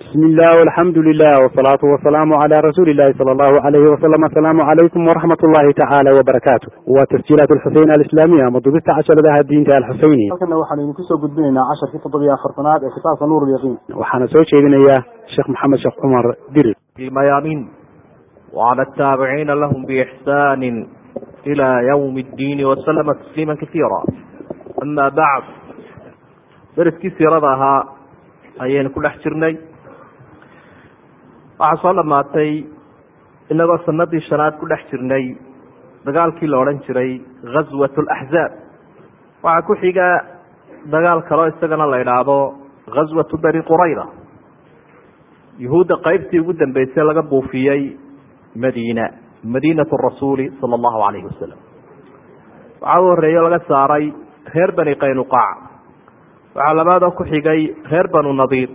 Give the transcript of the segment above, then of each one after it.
bismi illah alxamdu lilah wsalaatu wasalaamu cala rasuuli illahi sala allahu alayhi wasalam asalaamu calaykum waraxmat ullahi tacaala wabarakaatu waa tasjiilaat alxuseyn alislaamiya ama dubista casharadaha diinta alxuseyni halkana waxaanu idinku soo gudbinaynaa casharkii toddobiyo afartanaad ee kitaabka nuur lyaqiin waxaana soo jeedinayaa sheekh maxamed sheekh cumar dirir fi mayaamiin wcala lahum biixsaani ila ywm ddiini waslama tasliima kaiira ama bacd dariskii siirada ahaa ayaynu ku dhex jirnay waxaa soo dhamaatay inagoo sanadii shanaad ku dhex jirnay dagaalkii la odhan jiray ghaswat اlaxzaab waxaa ku xiga dagaal kaloo isagana la idhaahdo ghaswatu bani qurayda yuhuudda qeybtii ugu dambeysay laga buufiyey madiina madiinatu rasuuli sala allahu calayhi wasalam waxaa u horeeyo laga saaray reer bani qaynuqaac waxaa labaadoo ku xigay reer banu nadiir.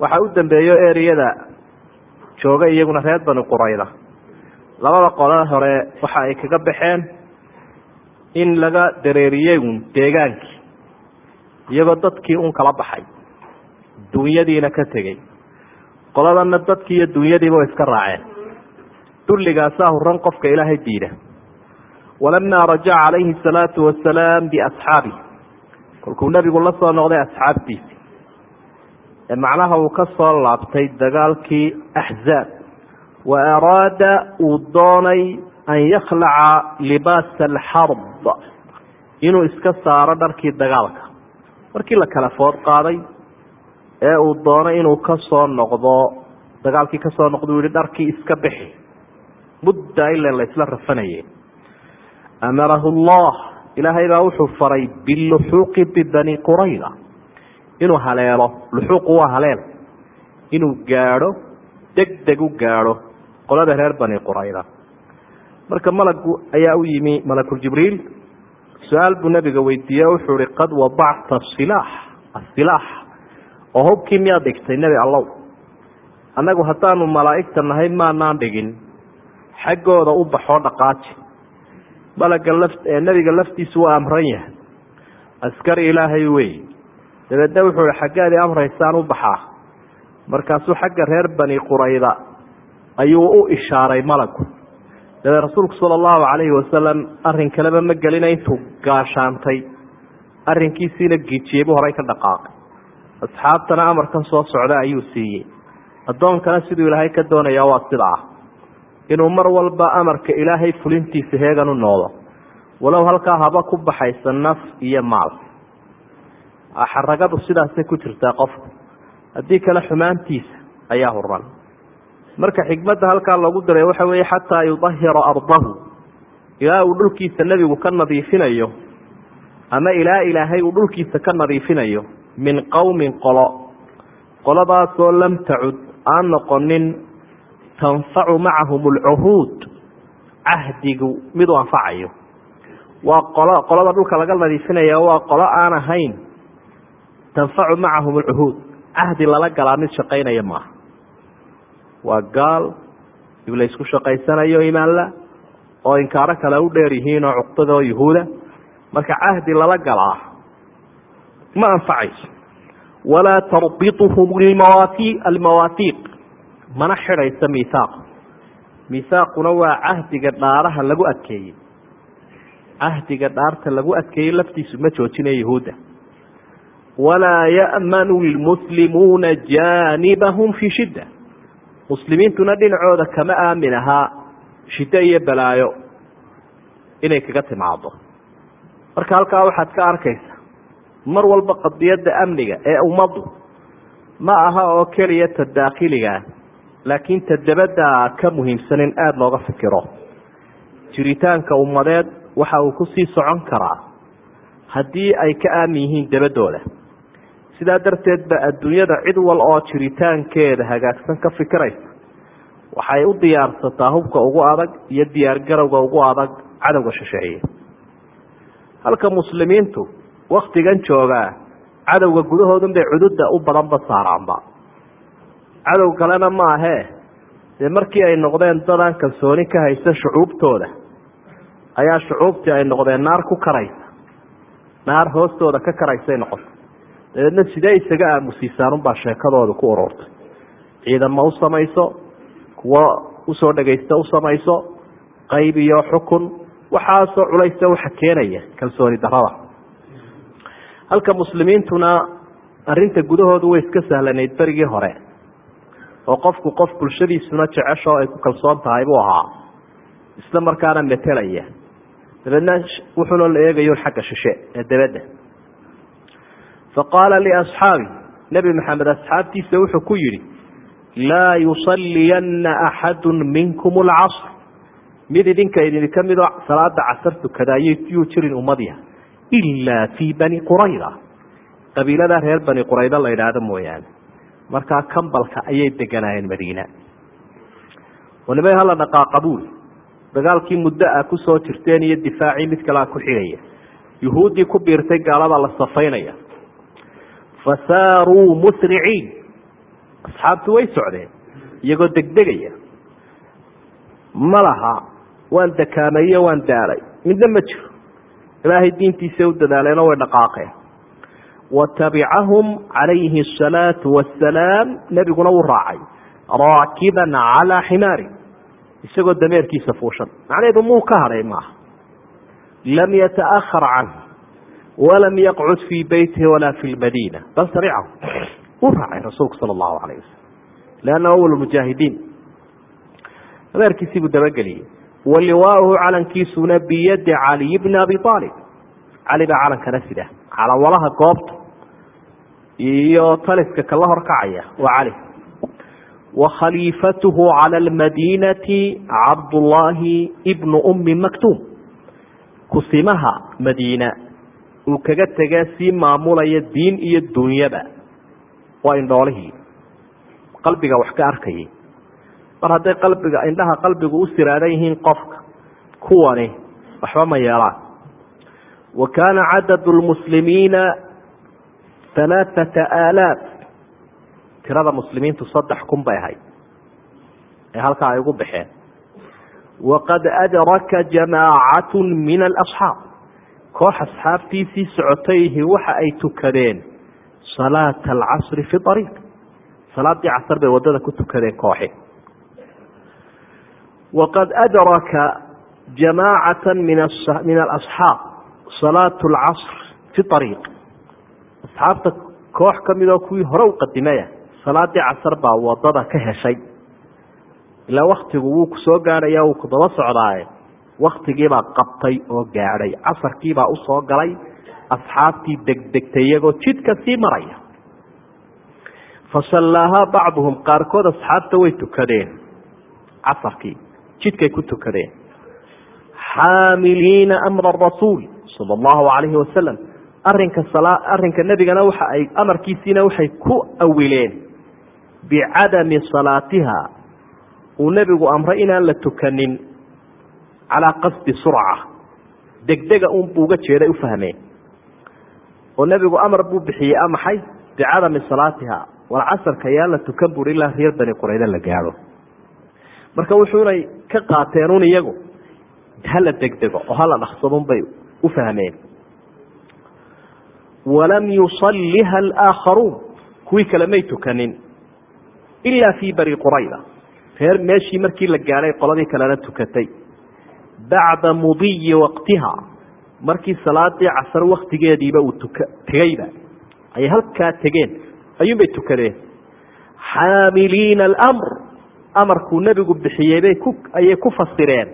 Waxaa u dambeeyo ereyada jooga iyaguna reer bani qurayda. Labada qole hore waxa ay kaga baxeen in laga dareeriyey un deegaankii iyagoo dadkii un kala baxay dunyadiina ka tegey qoladana dadkii iyo dunyadiiba way iska raaceen. Dulligaasaa huran qofka ilaahay diida. Walamaa rajaca calayhi asalaatu wasalaam biasxaabi kolkuu nebigu la soo noqday asxaabtiisi ee macnaha uu ka soo laabtay dagaalkii axzaab wa araada uu doonay an yakhlaca libaasa alxarb inuu iska saaro dharkii dagaalka. Markii la kala food qaaday ee uu doonay inuu ka soo noqdo dagaalkii ka soo noqdo uu yihi dharkii iska bixi. Mudda ilan la isla rafanayay. Amarahu allah ilaahay baa wuxuu faray biluxuuqi bibani qurayda inuu haleelo luxuuqu waa haleel inuu gaadho deg deg u gaadho qolada reer bani qurayda. Marka malagu ayaa u yimi malakuljibriil su'aal buu nabiga weydiiye wuxuu ihi qad wadacta silaax asilaax oo hubkii miyaad dhigtay nebi allow? Annagu haddaanu malaa'igta nahay maanaan dhigin. Xaggooda u baxoo dhaqaaji. Malaga nebiga laftiisu waa amran yahay. Askari ilaahay wey dabeedna wuxuu ihi xaggeedii amraysaan u baxaa. Markaasuu xagga reer bani qurayda ayuu u ishaaray malagu dabeed rasuulku sala allahu calayhi wasalam arrin kaleba ma gelina intuu gaashaantay arrinkiisiina giijiyey buu horay ka dhaqaaqay. Asxaabtana amarkan soo socda ayuu siiyey. Addoonkana siduu ilaahay ka doonaya waa sida ah. Inuu mar walba amarka ilaahay fulintiisa heegan u noodo. Walow halkaa haba ku baxaysa naf iyo maal xaragadu sidaasay ku jirtaa qofku haddii kale xumaantiisa ayaa huran marka xikmadda halkaa loogu diray waxa weeye xataa yudahira ardahu. Ilaa uu dhulkiisa nebigu ka nadiifinayo ama ilaa ilaahay uu dhulkiisa ka nadiifinayo min qowmin qolo. Qoladaasoo lam tacud aan noqonin tanfacu macahum alcuhuud cahdigu miduu anfacayo waa qolo qolada dhulka laga nadiifinaya waa qolo aan ahayn tanfacu macahum alcuhuud cahdi lala galaa mid shaqaynaya maaha. Waa gaal dib la ysku shaqaysanayo imaanla oo inkaaro kale u dheer yihiin oo cuqdada oo yuhuuda. Marka cahdi lala galaa ma anfacayso. Walaa tarbituhum almawaatiiq. Mana xidhaysa miihaaq miihaaquna waa cahdiga dhaaraha lagu adkeeyey. Cahdiga dhaarta lagu adkeeyey laftiisu ma joojinayo yahuudda walaa ya'manu lmuslimuuna jaanibahum fii shidda muslimiintuna dhinacooda kama aamin ahaa shiddo iyo balaayo inay kaga timaado marka halkaa waxaad ka arkaysa mar walba qadiyadda amniga ee ummaddu ma aha oo keliya ta daakhiligaa laakiin ta dabadda ka muhiimsan in aada looga fikiro jiritaanka ummadeed waxa uu ku sii socon karaa haddii ay ka aamin yihiin dabaddooda sidaa darteed ba adduunyada cid wal oo jiritaankeeda hagaagsan ka fikiraysa. Waxay u diyaarsataa hubka ugu adag iyo diyaargarowga ugu adag cadowga shisheeye. Halka muslimiintu waktigan joogaa cadowga gudahoodun bay cududda u badanba saaraanba. Cadow kalena ma ahee dee markii ay noqdeen dadaan kalsooni ka haysa shucuubtooda ayaa shucuubtii ay noqdeen naar ku karaysa. Naar hoostooda ka karaysay noqota dabeedna sidee isaga aamusiisaanunbaa sheekadooda ku ururtay? Ciidamo u samayso? Kuwo u soo dhagaysta u samayso? Qayb iyo xukun? Waxaasoo culaysta waxa keenaya kalsooni darada halka muslimiintuna arinta gudahoodu way iska sahlanayd berigii hore oo qofku qof bulshadiisuna jecesho ay ku kalsoon tahay buu ahaa. Isla markaana metelaya. Dabeedna wuxuuna la eegayo xagga shishe ee dabadda faqaala liasxaabi nebi maxamed asxaabtiisa wuxuu ku yidhi laa yusaliyanna axadu minkum alcasr mid idinka idinka midoo salaada casar tukada yuu jirin ummadiha ilaa fii bani qurayda qabiilada reer bani qurayda la idhaahdo mooyaane markaa kambalka ayay deganaayeen madiina waliba hala dhaqaaqa buuli dagaalkii muddo ah ku soo jirteen iyo difaacii mid kalea ku xigaya yuhuuddii ku biirtay gaalada la safaynaya fasaaruu musriciin asxaabtu way socdeen. iyagoo degdegaya. ma laha waan dakaameyo waan daalay midna ma jiro. ilaahay diintiisa u dadaaleenoo way dhaqaaqeen. watabicahum calayhi asalaatu wassalaam nebiguna wuu raacay. raakiban calaa ximaari. isagoo dameerkiisa fuushan. macnaheedu muu ka hadhay maaha? lam yataahar canh walam yaqcud fii beytihi walaa fi lmadiina bal tabicahu wuu raacay rasuulku sala allahu calayh wasalam leanna awal mujaahidiin dameerkiisii buu dabageliyey waliwaauhu calankiisuna biyadi caliy bni abi aalib cali baa calankana sida calanwalaha goobta iyo taliska kala horkacaya waa cali wa khaliifatuhu cala almadiinati cabdullaahi bnu ummi maktuum kusimaha madiina uu kaga tegee sii maamulaya diin iyo dunyaba waa indhoolihii qalbiga wax ka arkayay. Mar hadday qalbiga indhaha qalbigu u siraadan yihiin qofka kuwani waxba ma yeelaan. Wa kaana cadadu lmuslimiina halaaata aalaaf. Tirada muslimiintu saddex kun bay ahayd. Ee halkaa ay ugu baxeen. Waqad adraka jamaacatu min alasxaab koox asxaabtiisii socotayhi waxa ay tukadeen salaata alcasri fi ariiq salaadii casar bay waddada ku tukadeen kooxi. Waqad adraka jamaacata min alasxaab salaatu alcasr fi ariiq asxaabta koox ka midoo kuwii hore u salaadii casar baa waddada ka heshay. Ilaa waktigu wuu ku soo wuu ku socdaaye waktigiibaa qabtay oo gaadhay. Casarkiibaa u soo galay asxaabtii degdegtay iyagoo jidka sii maraya. Fasallaahaa bacduhum qaarkood asxaabta way tukadeen. Casarkii jidkay ku tukadeen. Xaamiliina amra rasuul sala allahu calayhi wasalam arinka arrinka nebigana waxa ay amarkiisiina waxay ku awileen. Bicadami salaatiha uu nebigu amray inaan la tukanin calaa qasdi surca degdega unbuu uga jeeday u oo nebigu amar buu bixiyey a bicadami salaatiha war casarka yaa la tukan buri ilaa reer bani qurayda la gaadho marka wuxuunay ka qaateen un iyagu hala degdego oo hala dhaqsadun bay u walam yusaliha alaakharuun kuwii kale may tukanin ilaa fii bani qurayda reer meeshii markii la gaadhay qoladii kalena tukatay bacda mudiyi waqtiha. Markii salaadii casar waktigeediiba uu tuka tegeyba ayay halkaa tegeen. Ayuunbay tukadeen. Xaamiliina alamr. Amarkuu nebigu bixiyey bay ku ayay ku fasireen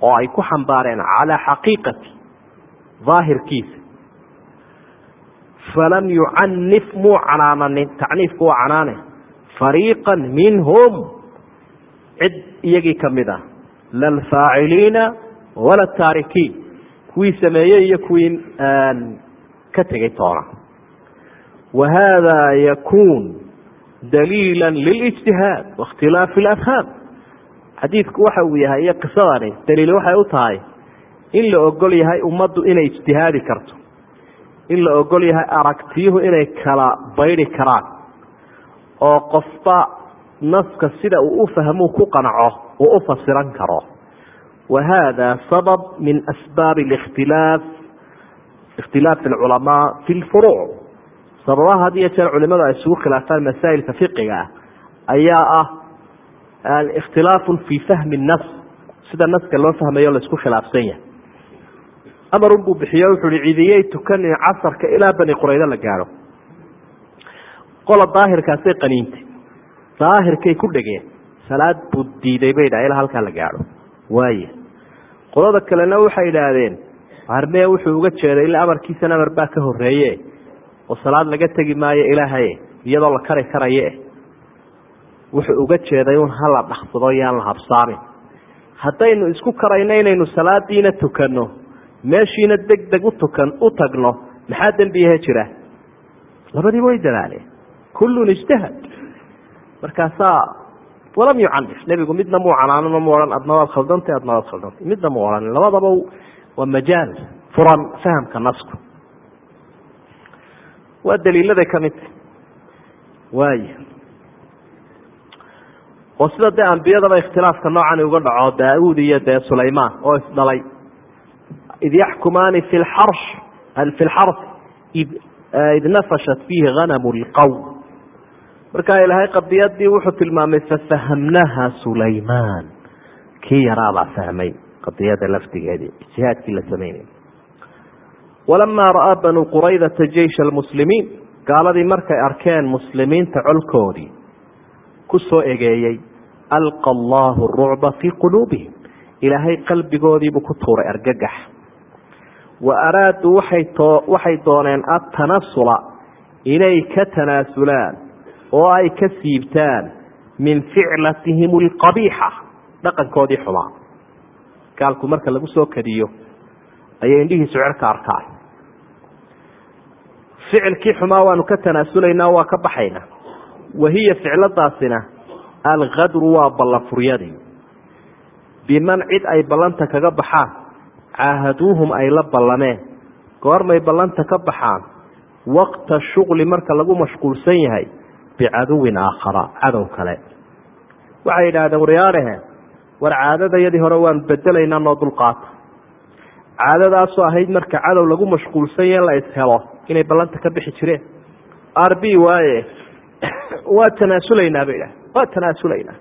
oo ay ku xambaareen calaa xaqiiqati daahirkiisa. Falam yucanif muu canaananin tacniifku waa canaane. Fariiqa minhum. Cid iyagii ka mid ah la alfaaciliina wala taarikiin kuwii sameeyey iyo kuwii ka tegey toona wa hada yakuun daliila lilijtihaad waاkhtilaafi اlafhaam xadiidku waxa uu yahay iyo qisadani daliil waxay u tahay in la ogol yahay ummaddu inay ijtihaadi karto in la ogol yahay aragtiyuhu inay kala baydi karaan oo qofba naska sida uu u fahmuu ku qanaco uu u fasiran karo wa hada sabab min asbaabi اkhtilaaf ikhtilaafi اlculamaa fi lfuruuc sababaha had iyo jeer culimadu ay isugu khilaafaan masaa'ilka fiqiga ah ayaa ah ikhtilaafu fii fahmi nas sida naska loo fahmayo la isku khilaafsan yahay amarun buu bixiyo wuxu uhi cidiyey tukanin casarka ilaa bani quraydo la gaadho qola daahirkaasay qaniintay daahirkay ku dhegeen salaad buu diiday bay dhaha ilaa halkaa la gaadho. Waaya qolada kalena waxay idhaahdeen armee wuxuu uga jeeday ilaa amarkiisan amar baa ka horeeye oo salaad laga tegi maayo ilaahaye iyadoo la kari karaye. Wuxuu uga jeeday un hala dhaksado yaan la habsaamin. Haddaynu isku karayno inaynu salaadiina tukanno meeshiina deg deg utukan u tagno maxaa dembiyahe jira? Labadiiba way dadaaleen. Kullun ijtahad. Markaasaa walam yucanif nebigu midna muu canaanano mu ohan adna waad khaldantay adna waad khaldantay midna mu ohanin labadaba waa majaal furan fahamka nasku. Waa daliiladay ka midta oo sida dee ambiyadaba ikhtilaafka noocani uga dhaco daauud iyo dee sulaymaan oo isdhalay id yaxkumaani fi lxarsh fi lxars id nafashat fiihi hanamu lqowm markaa ilaahay qadiyadii wuxuu tilmaamay fafahamnaha sulaymaan. Kii yaraabaa fahmay qadiyada laftigeedii ijtihaadkii la samaynay walamaa ra'aa banuu quraydata jeysha almuslimiin. Gaaladii markay arkeen muslimiinta colkoodii ku soo egeeyey alqa allaahu rucba fii quluubihim. Ilaahay qalbigoodiibuu ku tuuray argagax. Wa araaduu waxay dooneen atanasula inay ka tanaasulaan oo ay ka siibtaan min ficlatihim alqabiixa dhaqankoodii xumaa. Gaalku marka lagu soo kadiyo ayay indhihiisu cerka arkaan. Ficilkii xumaa waanu ka tanaasulaynaa waa ka baxaynaa wahiya ficladaasina alkadru waa ballanfuryadii biman cid ay ballanta kaga baxaan caahaduuhum ay la ballameen. Goormay ballanta ka baxaan waqta shuqli marka lagu mashquulsan yahay bicaduwin aakhara cadow kale. Waxay yidhaahdeen waryaalehe war caadadayadii hore waanu bedelaynaa noo dulqaata caadadaasoo ahayd marka cadow lagu mashquulsan yahe la ishelo inay ballanta ka bixi jireen. R b waaye waa tanaasulaynaa bay idhaha waa tanaasulaynaa.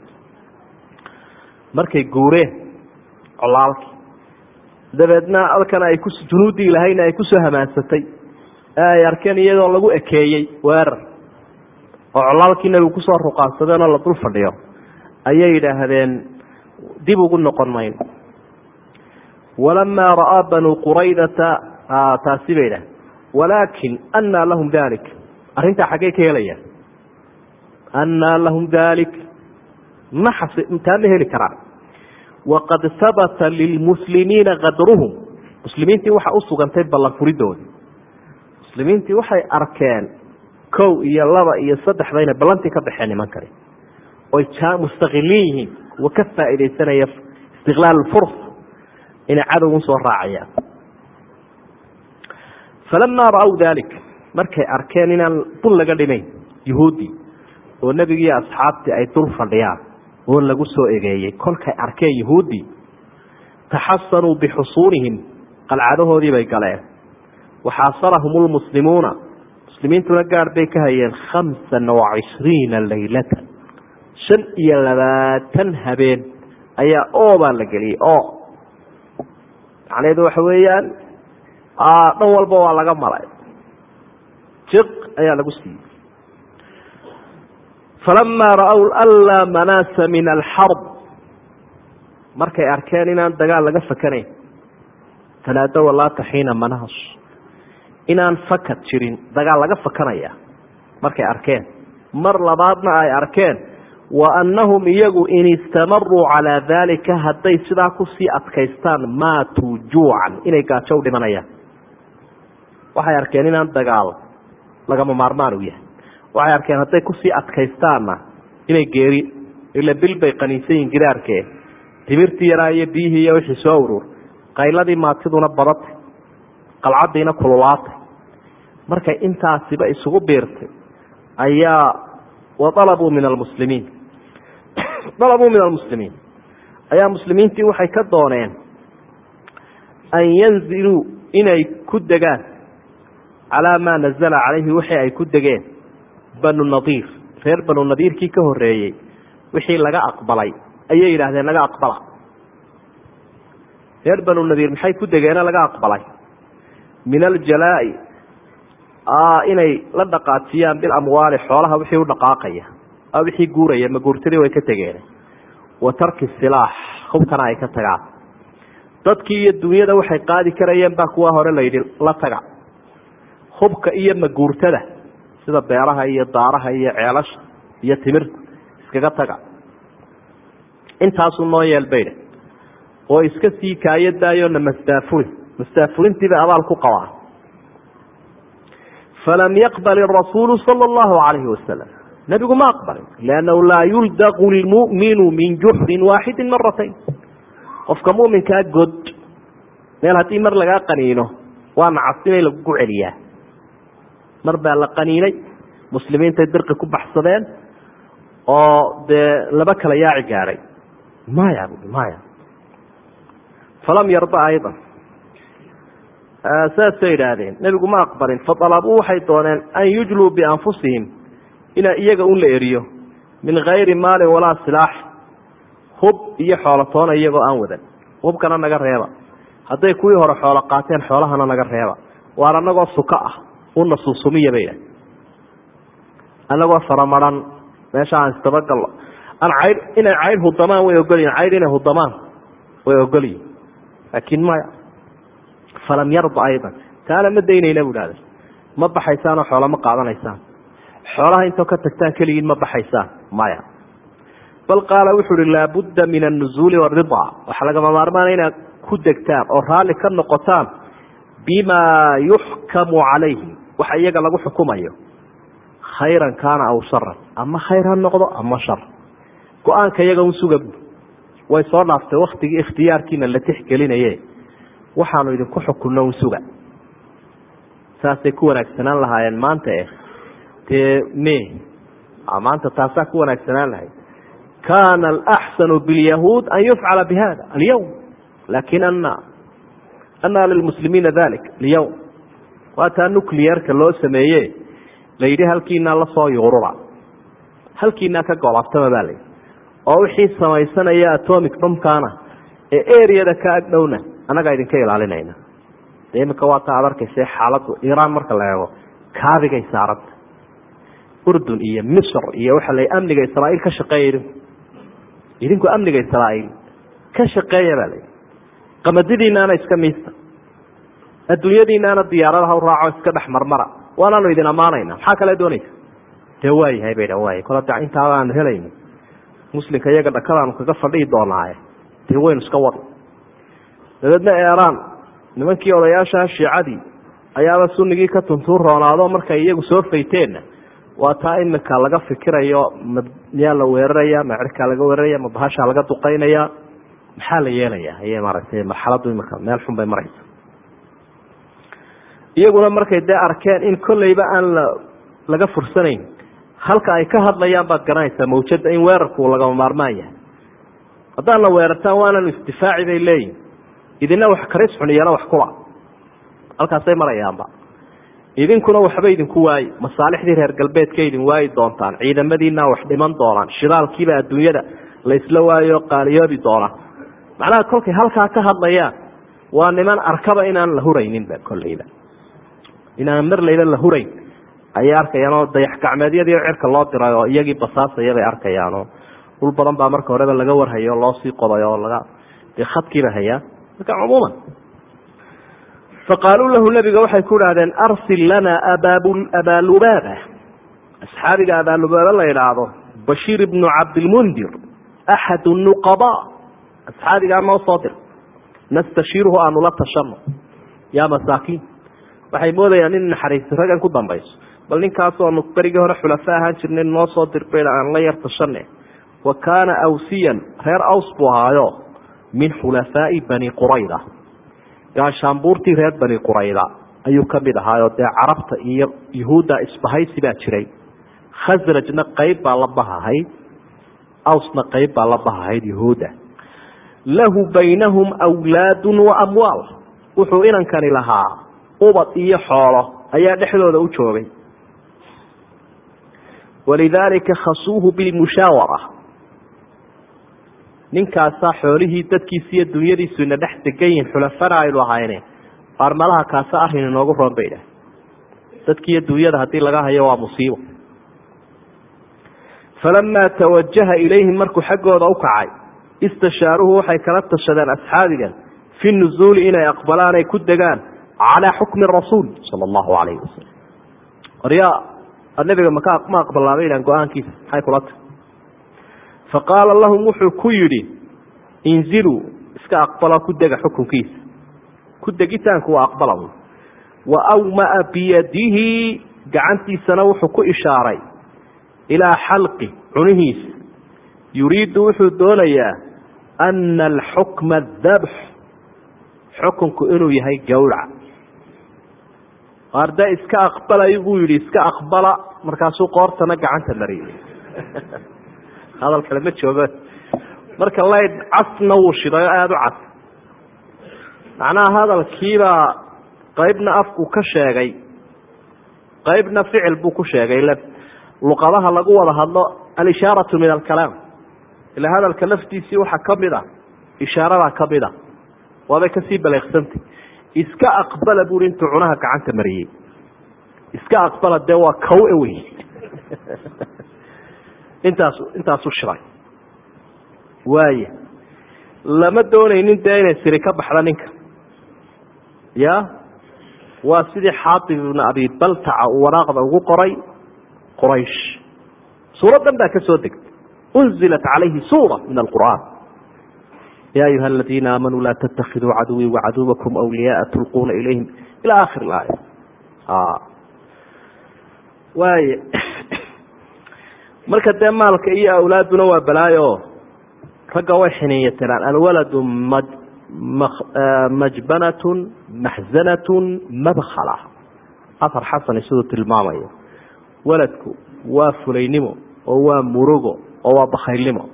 Markay guureen colaalkii dabeedna halkan ay ku junuuddii ilahayna ay ku soo hamaansatay ee ay arkeen iyadoo lagu ekeeyey weerar oo colaalkii nabigu ku soo ruqaansadeen oo la dul fadhiyo ayay yidhaahdeen dib ugu noqon mayno. Walamaa ra'aa banuu quraydata taasi bay idhahdeen walaakin annaa lahum dalik arrintaa xaggey ka helayaan annaa lahum dalik ma xas taa ma heli karaan waqad habata lilmuslimiina kadruhum muslimiintii waxa u sugantay ballanfuridoodii muslimiintii waxay arkeen kow iyo laba iyo saddexba inay ballantii ka baxeen nimankani oy mustaqiliin yihiin kuwa ka faaidaysanaya istiqlaal furs inay cadowgun soo raacayaan. Falamaa ra-w dalik markay arkeen inaan dul laga dhimayn yuhuuddii oo nebigii asxaabtii ay dul fadhiyaan oo lagu soo egeeyey kolkay arkeen yuhuuddii taxasanuu bixusuunihim qalcadahoodii bay galeen. Waxaasalahum lmuslimuuna muslimiintuna gaar bay ka hayeen khamsan wacishriina laylatan. Shan iyo labaatan habeen ayaa oobaa la geliyey o macnaheedu waxa weeyaan dhan walba waa laga malay. Jiq ayaa lagu siiyey. Falamaa ra-w anlaa manaasa min alxarb markay arkeen inaan dagaal laga fakanayn tanaadow laata xiina manaas inaan fakad jirin. Dagaal laga fakanaya. Markay arkeen. Mar labaadna ay arkeen. Wa annahum iyagu in istamaruu calaa daalika hadday sidaa ku sii adkaystaan maatuu juucan. Inay gaajo u dhimanayaan waxay arkeen inaan dagaal lagama maarmaan u yahay. Waxay arkeen hadday ku sii adkaystaanna inay geeri ila bil bay qaniinsan yihiin timirtii yaraa iyo biyihii iyo wixii soo urur. Qayladii maatiduna badatay qalcadiina kululaatay. Markay intaasiba isugu biirtay ayaa waalabuu min almuslimiin. Dalabuu min almuslimiin. Ayaa muslimiintii waxay ka dooneen an yanziluu inay ku degaan calaa maa nazala calayhi wixii ay ku degeen banu nadiir. Reer banu nadiirkii ka horeeyey wixii laga aqbalay. Ayay yidhaahdeen naga aqbala. Reer banu nadiir maxay ku degeene laga aqbalay min aljalaa'i inay la dhaqaajiyaan bilamwaali xoolaha wixii u dhaqaaqaya wixii guuraya maguurtadii way ka tegeen wa tarki silaax hubkana ay ka tagaan dadkii iyo dunyada waxay qaadi karayeen baa kuwa hore layidhi la taga. Hubka iyo maguurtada sida beeraha iyo daaraha iyo ceelasha iyo timirta iskaga taga. Intaasuu noo yeel baydha oo iska sii kaayo daayona mastaafuri mastaafurintiibay abaal ku qabaan falam yaqbal irasuulu sala allahu calayhi wasalam nebigu ma aqbalin. Liannahu laa yuldaqu lmu'minu min juxrin waaxidin maratayn qofka muminkaa god meel haddii mar lagaa qaniino waa nacasibay lagugu celiyaa. Mar baa la qaniinay muslimiintay dirqi ku baxsadeen oo dee laba kala yaaci gaadhay maya maya falam yarda aydan saasay yidhaahdeen nebigu ma aqbalin faطalabuu waxay dooneen an yujluu bianfusihim inaa iyaga un la eriyo min gayri maalin walaa silaax hub iyo xoolotoona iyagoo aan wadan. Hubkana naga reeba. Hadday kuwii hore xoolo qaateen xoolahana naga reeba. Waar anagoo suka ah una suusumiya bay idhahdeen. Anagoo faramaran meesha aan isdabagallo aan caydh inay caydh hudamaan way ogolyihin caydh inay hudamaan way ogolyihin laakiin maya falam yarda aydan. Taana ma daynayna bu dhahda ma baxaysaanoo xoolo ma qaadanaysaan. Xoolaha intoo ka tagtaan keligiin ma baxaysaan maya. Bal qaala wuxu uhi laabudda min annuzuuli waridaa waxaa lagama maarmaana inaad ku degtaan oo raalli ka noqotaan bimaa yuxkamu calayhi. Waxa iyaga lagu xukumayo. Khayran kaana aw sharan ama khayr ha noqdo ama shar. Go'aanka iyaga un suga way soo dhaaftay waktigii ikhtiyaarkiina la tixgelinaye waxaanu idinku xukunno un saasay ku wanaagsanaan lahaayeen maanta eh? Dee me maanta taasaa ku wanaagsanaan lahayd. Kaana alaxsanu bilyahuud an yufcala bihada alyawm. Lakin ana ana lilmuslimiina dalik alyawm. Waa taa nuclearka loo sameeye la yidhi halkiinaa la soo yuurura halkiinaa ka golabtama baa layidhi oo wixii samaysanaya atomic dhumkaana ee areada ka agdhowna annagaa idinka ilaalinayna. De imika waa taa ad arkaysa xaaladdu iiraan marka la eego. Kaabigay saaranta urdun iyo misr iyo waxa la amniga israa'iil ka shaqeeya idinku idinku amniga israa'iil ka shaqeeya baa layihi qamadidiinaana iska miista. Adduunyadiinaana diyaaradaha u raaco iska dhex marmara. Waanaanu idin ammaanayna maxaa kale doonaysa? Dee waayahay bay dhan waaya kol da intaaba aanu helayno. Muslimka iyaga dhakadaanu kaga fadhihi doonaaye. Dee waynu iska wadi dabeedna eeraan nimankii odayaasha shiicadii ayaaba sunigii ka tuntuur roonaado markay iyagu soo fayteenna waa taa imika laga fikirayo miyaa la weeraraya ma cirkaa laga weeraraya ma bahashaa laga duqaynaya. Maxaa la yeelaya ayay maaragtay marxaladdu imika meel xun bay maraysa. Iyaguna markay dee arkeen in kolleyba aan la laga fursanayn halka ay ka hadlayaan baad garanaysaa mawjada in weerarku lagama maarmaan yahay. Haddaan la weerartaan waananu isdifaaci bay leeyihiin idina wax karis xun iyana wax kula halkaasay marayaanba. Idinkuna waxba idinku waayi masaalixdii reer galbeedka idin waayi doontaan ciidamadiina wax dhiman doonaan shidaalkiiba adduunyada la waayo qaaliyoobi doona. Macnaha kolkay halkaa ka hadlayaan waa niman arkaba inaan la hurayninba kolleyba inaan marlayba la hurayn ayay arkayaan dayax gacmeedyadii cirka loo diray oo iyagii basaasaya bay arkayaanoo. Dhul badan baa marka horeba laga warhayo oo loo sii qoday oo laga dee khadkiiba hayaa marka cumuuman faqaaluu lahu nabiga waxay ku idhahdeen arsil lana abaalubaaba. Asxaabiga abaalubaaba la idhaahdo bashiir ibnu cabdilmundir axad nuqaba. Asxaabigaa noo soo dir. Nastashiiruhu aanu la tashano yaa masaakiin waxay moodayaan in naxariisi raggan ku dambayso. Bal ninkaasoo nu berigii hore xulafa ahaan jirnay noo soo dirba aan la yar tashane wa kaana awsiyan reer aws buu ahaayo min xulafaai bani qurayda gaashaanbuurtii reer bani qurayda ayuu ka mid ahaayoo dee carabta iyo yuhuudda isbahaysi baa jiray. Khasrajna qeyb baa la bahahayd awsna qeyb baa la bahahayd yuhuudda. Lahu baynahum wlaadun wa amwaal. Wuxuu inankani lahaa ubad iyo xoolo ayaa dhexdooda u joogay. Walidaalika khasuuhu bilmushaawara ninkaasaa xoolihii dadkiisi iyo dunyadiisu ina dhex degan yihiin xulafana aynu ahayne baarmalaha kaasa arrin inoogu roon bay idhaah dadkiiyo dunyada haddii laga hayo waa musiibo. Falamaa tawajaha ilayhim markuu xaggooda u kacay istashaaruhu waxay kala tashadeen asxaabigan fi nuzuuli inay aqbalaan ay ku degaan calaa xukmi rasuul sala allahu alayhi wasalam waryaa nabiga maka ma aqbalaabay idhaan go'aankiisa? Maxay kula tahy faqaala lahum wuxuu ku yidhi inziluu iska aqbalo ku dega xukunkiisa ku degitaanku waa aqbala wa awmaa biyadihi gacantiisana wuxuu ku ishaaray ilaa xalqi cunihiisa yuriidu wuxuu doonayaa ana alxukma dabx xukunku inuu yahay gowrac arda iska aqbalay buu yihi iska aqbala markaasuu qoortana gacanta mariyey hadal kale ma joogo marka layd casna wuu shiday oo aada u cas macnaha hadalkiibaa qeybna afku ka sheegay. Qeybna ficil buu ku sheegay luqadaha lagu wada hadlo alishaaratu min alkalaam. Ila hadalka laftiisii waxaa ka mid a ishaaradaa ka mid a waabay ka sii baleeqsantay iska aqbala bui intuu cunaha gacanta mariyey. Iska aqbala dee waa kawe wey intaas intaasu shiray. Waaya lama doonaynin dee inay siri ka baxda ninka. Ya? Waa sidii xaatib ibna abi baltaca uu waraaqda ugu qoray quraysh. Suuraddan baa ka degtay. Unzilat calayhi suura min alqur'aan. Ya ayuha aladiina aamanuu laa tatakiduu caduwii wacaduwakum wliyaaa tulquuna ilayhim ila akhir aaya waay marka dee maalka iyo awlaaduna waa balaayo. Ragga way xiniiyatiraan alwaladu majbanatun maxzanatun mabkhala. Afar xasani siduu tilmaamayo. Waladku waa fulaynimo oo waa murugo oo waa bakhaylnimo.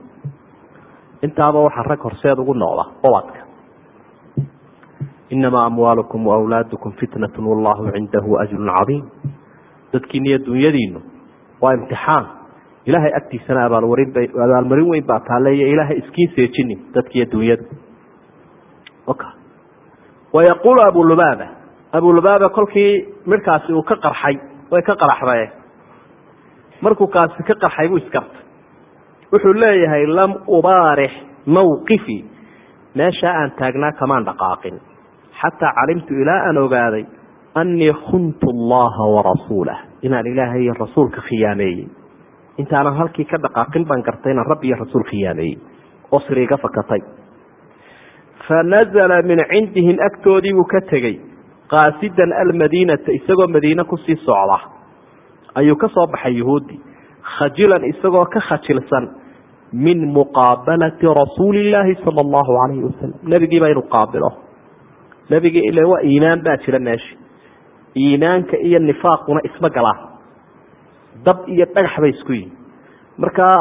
Intaaba waxaa rag horseed ugu noqda ubadka inamaa amwaalukum waawlaadukum fitnatu wallahu cindahu ajrun cadiim. Dadkiina iyo dunyadiinu waa imtixaan ilaahay agtiisana abaalmarin weyn baa taaleeya ilaahay iskiin seejinin dadkiiyo dunyadu wayaquulu abulubaaba abulubaaba kolkii midhkaasi uu ka qarxay way ka qaraxdae markuu kaasi ka qarxay buu iskartay. Wuxuu leeyahay lam ubaarix mawqifii meeshaa aan taagnaa kamaan dhaqaaqin. Xataa calimtu ilaa aan ogaaday annii khuntu allaha warasuulah inaan ilaahay iyo rasuulka khiyaameeyey intaanan halkii ka dhaqaaqin baan gartay inaan rabbi iyo rasuul khiyaameeyey oo siriiga fakatay. Fa nazala min cindihim agtoodii buu ka tegey qaasidan almadiinata isagoo madiine ku sii socda. Ayuu ka soo baxay yuhuudi khajilan isagoo ka khajilsan min muqaabalati rasuuli illaahi sala allahu calayhi wasalam nebigiiba inuu qaabilo. Nebigii ila waa iimaan baa jira meesha iimaanka iyo nifaaquna isma galaan dab iyo dhagax bay isku yihiin markaa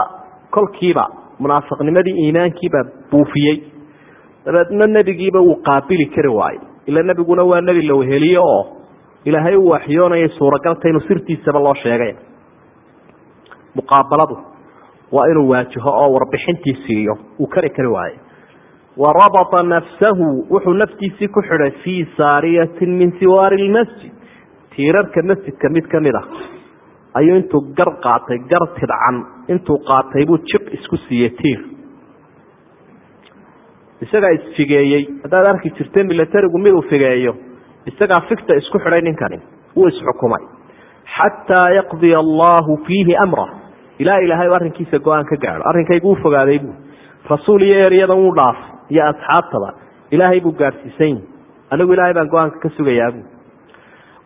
kolkiiba munaafiqnimadii iimaankiibaa buufiyey. Dabeedna nebigiiba wuu qaabili kari waayo. Ila nebiguna waa nebi la weheliye oo ilaahay u waxyoonayay suuragalta inuu sirtiisaba loo sheegay. Muqaabaladu waa inuu waajaho oo warbixintii siiyo. Uu kari kari waayo. Wa rabata nafsahu wuxuu naftiisii ku xidhay fii saariyatin min siwaari lmasjid tiirarka masjidka mid ka mid ah ayuu intuu gar qaatay gar tidcan intuu qaatay buu jiq isku siiyey tiir. Isagaa isfigeeyey. Haddaad arki jirte milatarigu miduu figeeyo? Isagaa figta isku xidhay ninkani wuu isxukumay. Xataa yaqdiya allahu fiihi amra. Ilaa ilaahay arrinkiisa go'aan ka gaadho. Arrinkaygu u fogaaday buu. Rasuul iyo eryada wuu dhaaf. Iyo asxaabtaba ilaahay buu gaadhsiisan yihi anigu ilaahay baan go'aanka ka sugayaabu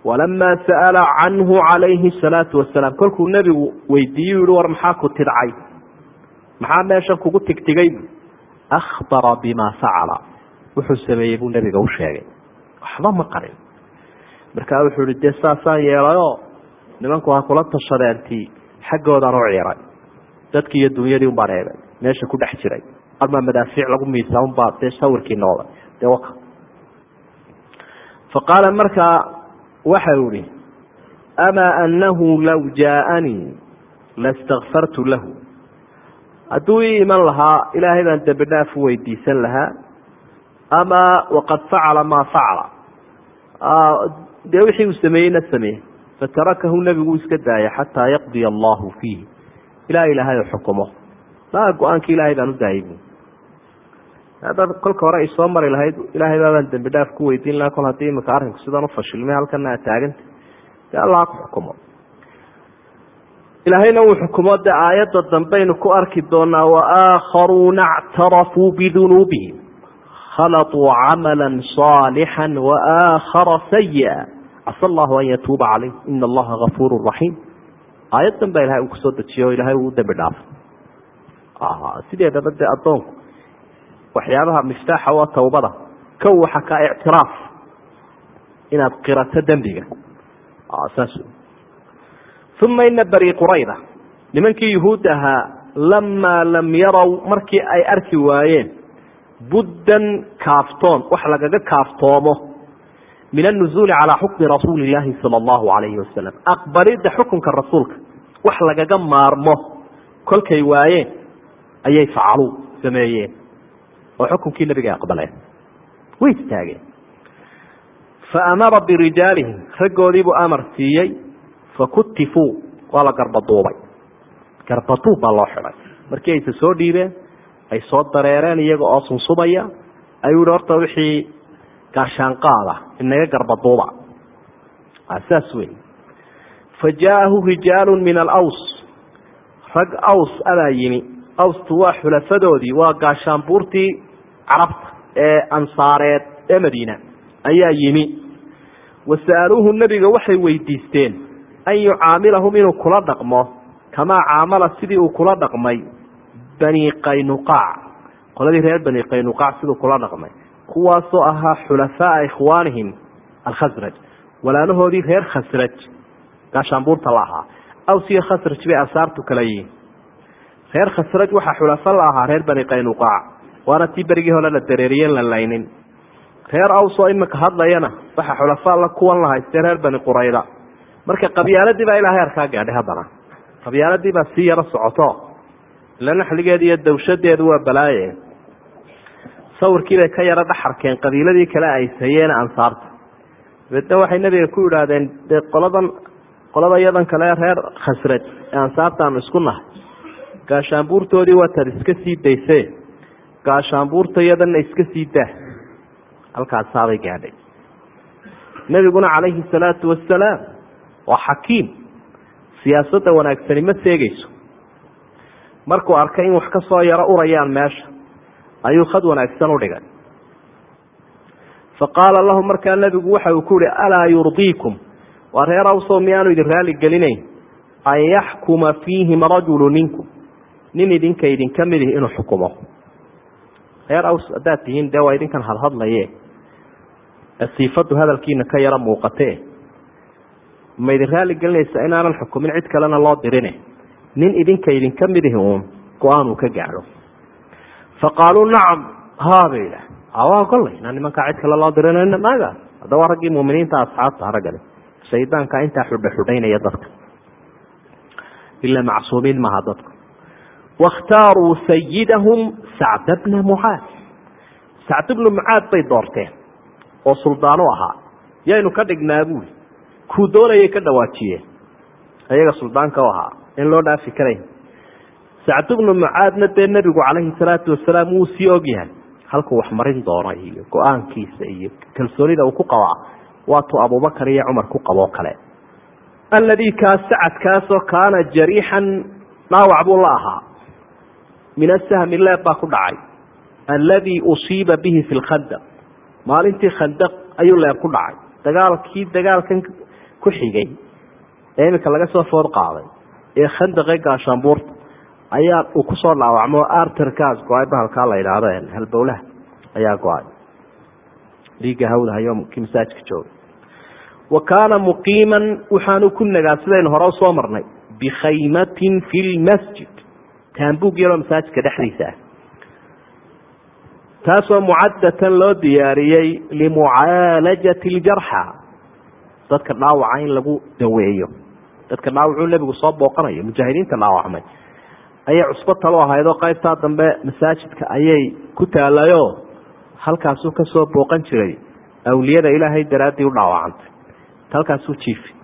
walamaa sa'ala canhu calayhi salaatu wasalaam kolkuu nebigu weydiiye yihi war maxaa ku tidcay maxaa meeshan kugu tigtigay akhbara bima facala wuxuu sameeyey buu nebiga u sheegay waxba ma qarin markaa wuxuu ihi dee saasaan yeelayoo nimanku ha kula tashadeentii xaggoodaan u ciiray dadkii iyo dunyadii un eegay meesha ku dhex jiray armaa madaafiic lagu miisa unbaa dee sawirkii noqday dee waka fa qaala markaa waxa ihi amaa anahu law jaaanii lastakfartu lahu. Hadduu ii iman lahaa ilaahay baan dembi dhaaf u weydiisan lahaa ama waqad facala maa facala. Dee wixii uu sameeyeyna sameeyey. Fatarakahu nebigu iska daaya xataa yaqdiya allahu fiihi. Ilaa ilaahay u xukumo. Maa go'aanka ilaahay baan u daayay bu dad kolka hore ay soo mari lahayd ilaahay baabaan dembi dhaaf ku weydiin lahaa kol haddii imika arrinku sidan ufashilmay halkana aad taaganta dee allah ku xukumo. Ilaahayna uu xukumo dee aayadda dambaynu ku arki doonaa waaakharuuna actarafuu bidunuubihim. Khalaطuu camala صaalixa waaakara saya casa allahu an yatuuba calayh ina allaha gafuur raxiim aayaddan baa ilahay uu ku soo dejiyo o ilaahay uu dembi dhaafay sideedaba dee addoonku? Waxyaabaha miftaaxa waa tawbada kow waxa ka ictiraaf. Inaad qirato dembiga. Saas. Uma ina bani qurayda nimankii yuhuud ahaa lamaa lam yarow markii ay arki waayeen buddan kaaftoon wax lagaga kaaftoomo min annuzuuli calaa xukmi rasuuli illaahi sala allahu alayhi wasalam aqbalidda xukunka rasuulka wax lagaga maarmo kolkay waayeen ayay facaluu sameeyeen oo xukunkii nabiga aqbaleen way istaageen. Fa amara birijaalihim raggoodiibuu amar siiyey fakutifuu waa la garbaduubay. Garbaduub baa loo xidhay. Markii ayse soo dhiibeen ay soo dareereen iyaga oo sunsumaya ayuu yihi horta wixii gaashaanqaada inaga garbaduuba. Saas wey fa jaa'ahu rijaalu min alaws rag aws abaa yimi. Awstu waa xulafadoodii waa gaashaanbuurtii carabta ee ansaareed ee madiina ayaa yimi. Wa sa'aluuhu nebiga waxay weydiisteen an yucaamilahum inuu kula dhaqmo kamaa caamala sidii uu kula dhaqmay bani qaynuqaac. Qoladii reer bani qaynuqaac siduu kula dhaqmay. Kuwaasoo ahaa xulafaaa ikhwaanihim alkhasraj walaalahoodii reer khasraj gaashaanbuurta la ahaa. Aws iyo khasraj bay ansaartu kala yihiin. Reer khasraj waxaa xulafo la ahaa reer bani qaynuqaac waana tii berigii hore la dareeriyen la laynin. Reer aws oo imika hadlayana waxaa xulafa la kuwan la haystee reer bani qurayda. Marka qabyaaladii baa ilaahay arkaa gaadhay haddana. Qabyaaladii baa sii yaro socoto. Ila naxligeeda iyo dawshadeedu waa balaaye. Sawirkii bay ka yaro dhaxarkeen qabiiladii kale ay sayeen ansaarta. Dabeedna waxay nabiga ku idhaahdeen dee qoladan qolada yadan kale reer khasraj ee ansaartaanu isku nahay. Gaashaanbuurtoodii waa tad iska sii dayse gaashaanbuurta yadanna iska sii daa halkaasaabay gaadhay. Nebiguna calayhi salaatu wasalaam waa xakiim. Siyaasadda wanaagsani ma seegeyso markuu arkay in wax ka soo yaro urayaan meesha ayuu khad wanaagsan u dhigay. Fa qaala lahu markaa nebigu waxa uu ku yihi alaa yurdiikum? Waa reer awsow miyaanu idin raali gelinayn. An yaxkuma fiihim rajulu minkum. Nin idinka idinka mid ihi inuu xukumo reer aws haddaad tihiin dee waa idinkan hadhadlaye? Siifadu hadalkiina ka yaro muuqate. Ma idin raali gelinaysa inaanan xukumin cid kalena loo dirine. Nin idinka idinka mid ihi uun go'aan ka gaadho. Fa qaaluu nacam haa bay idhaah waa gollay. Inaan nimankaa cid kale loo dirin maaga? Hadda waa raggii muminiinta asxaabta raggani shaydaanka intaa xudha xudhaynaya dadka. Ila macsuumiin maaha dadku wakhtaaruu sayidahum sacda bna mucaad sacd bnu mucaad bay doorteen oo suldaanu ahaa. Yaynu ka dhignaa buuli kuu doonayay ka dhawaajiyeen ayaga suldaanka u ahaa. In loo dhaafi karayn sacd bnu mucaadna dee nebigu calayhi salaatu wasalaam wuu sii ogyahay halkuu wax marin doono iyo go'aankiisa iyo kalsoonida uu ku qabaa. Waatuu abubakar iyo cumar ku qaboo kale. Alladii kaas sacadkaasoo kaana jariixan dhaawac buu la ahaa min asahmi leeb baa ku dhacay alladii usiiba bihi fi lkhandaq maalintii khandaq ayuu leeb ku dhacay. Dagaalkii dagaalkan ku xigay ee iminka laga soo food qaaday ee khandaqe gaashaanbuurta ayaa uu ku soo dhaawacmo arterkaas go'ay bahalkaa la yidhaahdo halbowlaha ayaa go'ay. Dhiigga hawdahayo kii masaajka jooga wa kaana muqiiman waxaanu ku nagaa sidaynu hore u soo marnay bikhaymatin fi lmasjid taambuug yaroo masaajidka dhexdiisa. Ah taasoo mucadatan loo diyaariyey limucaalajati ljarxa dadka dhaawaca in lagu daweeyo. Dadka dhaawacuu nebigu soo booqanaya mujaahidiinta dhaawacmay ayay cusbo talo ahaydoo qaybtaa dambe masaajidka ayay ku taalayo halkaasuu ka soo booqan jiray awliyada ilaahay daraaddii u dhaawacantay. Halkaasuu jiifi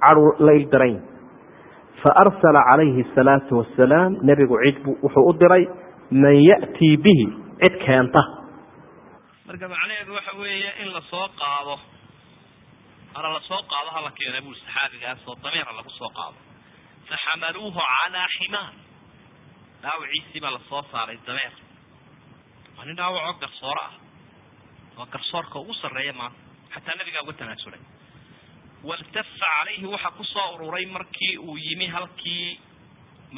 caduu la ildaran fa arsala calayhi asalaatu wasalaam nebigu cid bu wuxuu u diray man ya'tii bihi cid keenta marka macnaheedu waxa weeye in la soo qaado hala la soo qaado hala keena bui saxaabigaas oo dameera lagu soo qaado faxamaluuhu calaa ximaar dhaawiciisii baa la soo saaray dameer waa nin dhaawacoo garsooro ah waa garsoorka ugu sarreeya maanta xataa nabigaa uga tanaasulay waltafa calayhi waxaa ku soo ururay markii uu yimi halkii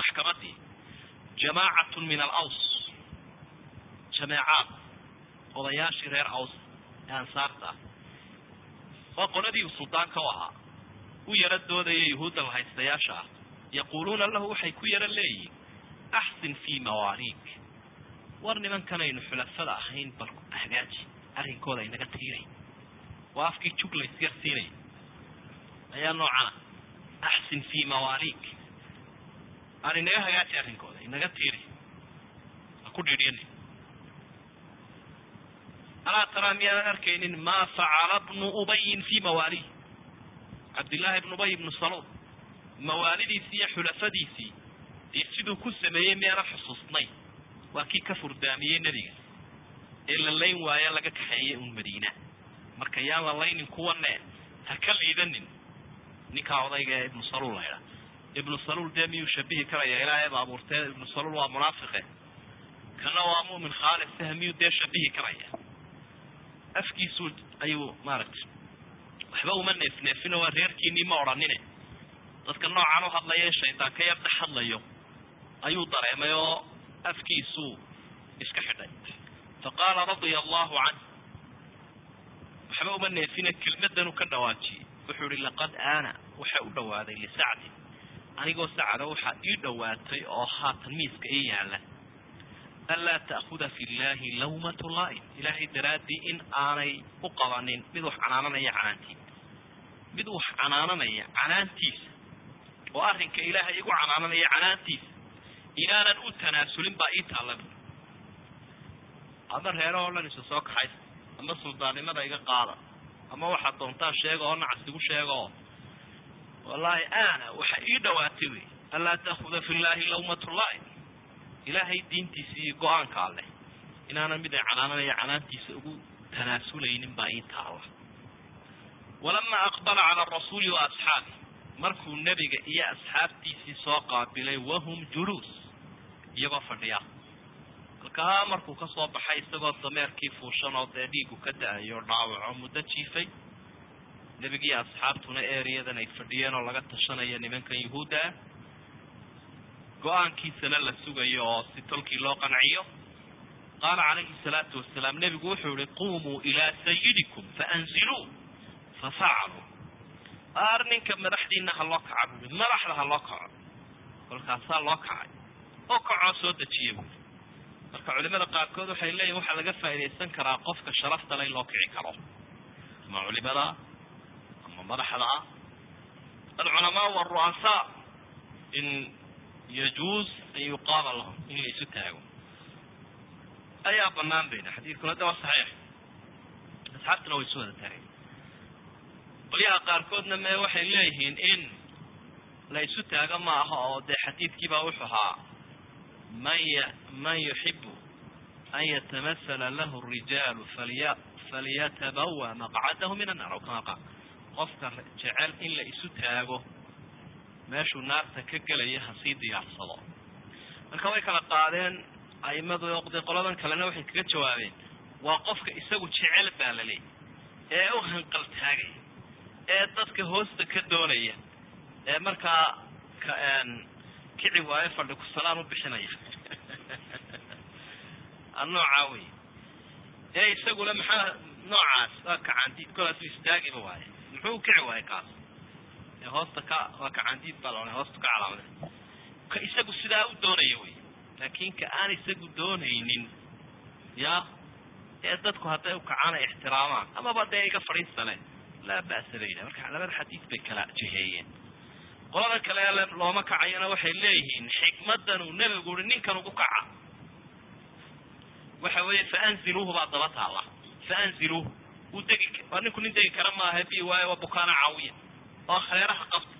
maxkamadii jamaacatun min alaws jameecaad odayaashii reer aws ee ansaarta ah waa qoladii suldaanka u ahaa u yaro doodaya yuhuudda lahaystayaasha ah yaquuluuna lahu waxay ku yaro leeyihiin axsin fii mawaaliik war nimankanaynu xulafada ahayn bal hagaaji arrinkooda inaga tiiray waa afkii jug la isgarsiinaya ayaa noocana axsin fii mawaaliik aan inaga hagaaji arrinkooda inaga tiiri. Ha ku dhiidhiyani alaa taraa miyaanan arkaynin maa facala bnu ubayin fii mawaalih cabdillaahi bnu ubay ibnu saluul mawaalidiisii iyo xulafadiisii dee siduu ku sameeyey miyaanan xusuusnayn waa kii ka furdaamiyey nebiga. Ee la layn waaye laga kaxeeyey un madiina marka yaan la laynin kuwane ha ka liidanin ninkaa odayga ee ibnu saluul laydhaa ibnu saluul dee miyuu shabihi karaya? Ilaahay abuurtee ibnu saluul waa munaafiqe. Kana waa mu'min khaalisa miyuu dee shabihi karaya? Afkiisu ayuu maaragtay waxba uma neefneefino waa reerkiinii ma odhanine. Dadka noocan u hadlaya shaydaan ka yar dhex hadlayo ayuu dareemay oo afkiisuu iska xidhay. Fa qaala radia allahu canh waxba uma neefine kelmadanu ka dhawaajiyey wuxuu ihi laqad aana waxa u dhawaaday lisacdin anigoo sacada waxaa ii dhowaatay oo haatan miiska ii yaalla anlaa ta'khuda fi llahi lawmatu laaim ilaahay daraaddii in aanay u qabanin mid wax canaananaya canaantii mid wax canaananaya canaantiisa. Oo arrinka ilaahay igu canaananaya canaantiisa. Inaanan u tanaasulin baa ii taalla bu ama reero oo dhan isu soo kaxaysa ama suldaannimada iga qaada ama waxaad doontaan sheega oo nacasigu sheega oo wallaahi aana waxa ii dhawaatay wey. Anlaa ta'khuda fi llahi lawmatu laaim ilaahay diintiisa iyo go'aanka alleh. Inaanan mid ay canaananaya canaantiisa ugu tanaasulaynin baa ii taalla. Walamaa aqbala cala arasuuli wa asxaabi. Markuu nebiga iyo asxaabtiisii soo qaabilay wahum juluus. Iyagoo fadhiya halkaa markuu ka soo baxay isagoo dameerkii fuushan oo dee dhiigu ka da'ayo dhaawaco muddo jiifay nebigiiyo asxaabtuna ereyadan ay fadhiyeen oo laga tashanayo nimankan yuhuudda. Ah go'aankiisana la sugayo oo si tolkii loo qanciyo qaala calayhi salaatu wasalaam nebigu wuxuu yihi qumuu ilaa sayidikum faanziluu fafacaluu aar ninka madaxdiina ha loo kaca buui madaxda ha loo kaco. Kolkaasaa loo kacay. Oo kacoo soo dejiya buui marka culimada qaarkood waxay leeyihiin waxaa laga faaidaysan karaa qofka sharaftale in loo kici karo. Ama culimada ama madaxda ah alculamaa waru'asaa in yajuus an yuqaama lahum in la isu taago. Ayaa banaan bayna xadiidkuna de waa saxiix. Asxaabtuna way isu wada taagay qolyaha qaarkoodna me waxay leeyihiin in la isu taago ma aha oo dee xadiidkiibaa wuxuu ahaa man yuxibu an yatamasala lahu rijaalu falya falyatabawa maqcadahu min annar aw kama qaal qofka jecel in la isu taago meeshuu naarta ka gelaya hasii diyaarsado. Marka way kala qaadeen aimadu de qoladan kalena waxay kaga jawaabeen waa qofka isagu jecel baa la leeyay ee u hanqal taagaya ee dadka hoosta ka doonaya ee markaa ka kici waayo fadhi kusalaan u bixinaya noocaa wey. Ee isaguna maxaa noocaas? Waa kacaandiid kolaasu istaagiba waaye. Muxuu kici waaye kaas? Ee hoosta ka waa kacaandiid baa la odhanay hoosta ka calaamada ka isagu sidaa u doonaya wey. Laakin ka aan isagu doonaynin ya ee dadku hadday ukacaan ay ixtiraamaan amaba dee iga fadhiisane laa ba'sa bayna marka labada xadiis bay kala jiheeyeen qolada kale ale looma kacayona waxay leeyihiin xikmadan uu nebigu ui ninkan ugu kaca waxa weeye faanziluuhu baa daba taala faanziluuhu wuu degi waa ninku nin degi kara maaha bi waayo waa bukaana caawiya oo khreeraha qabta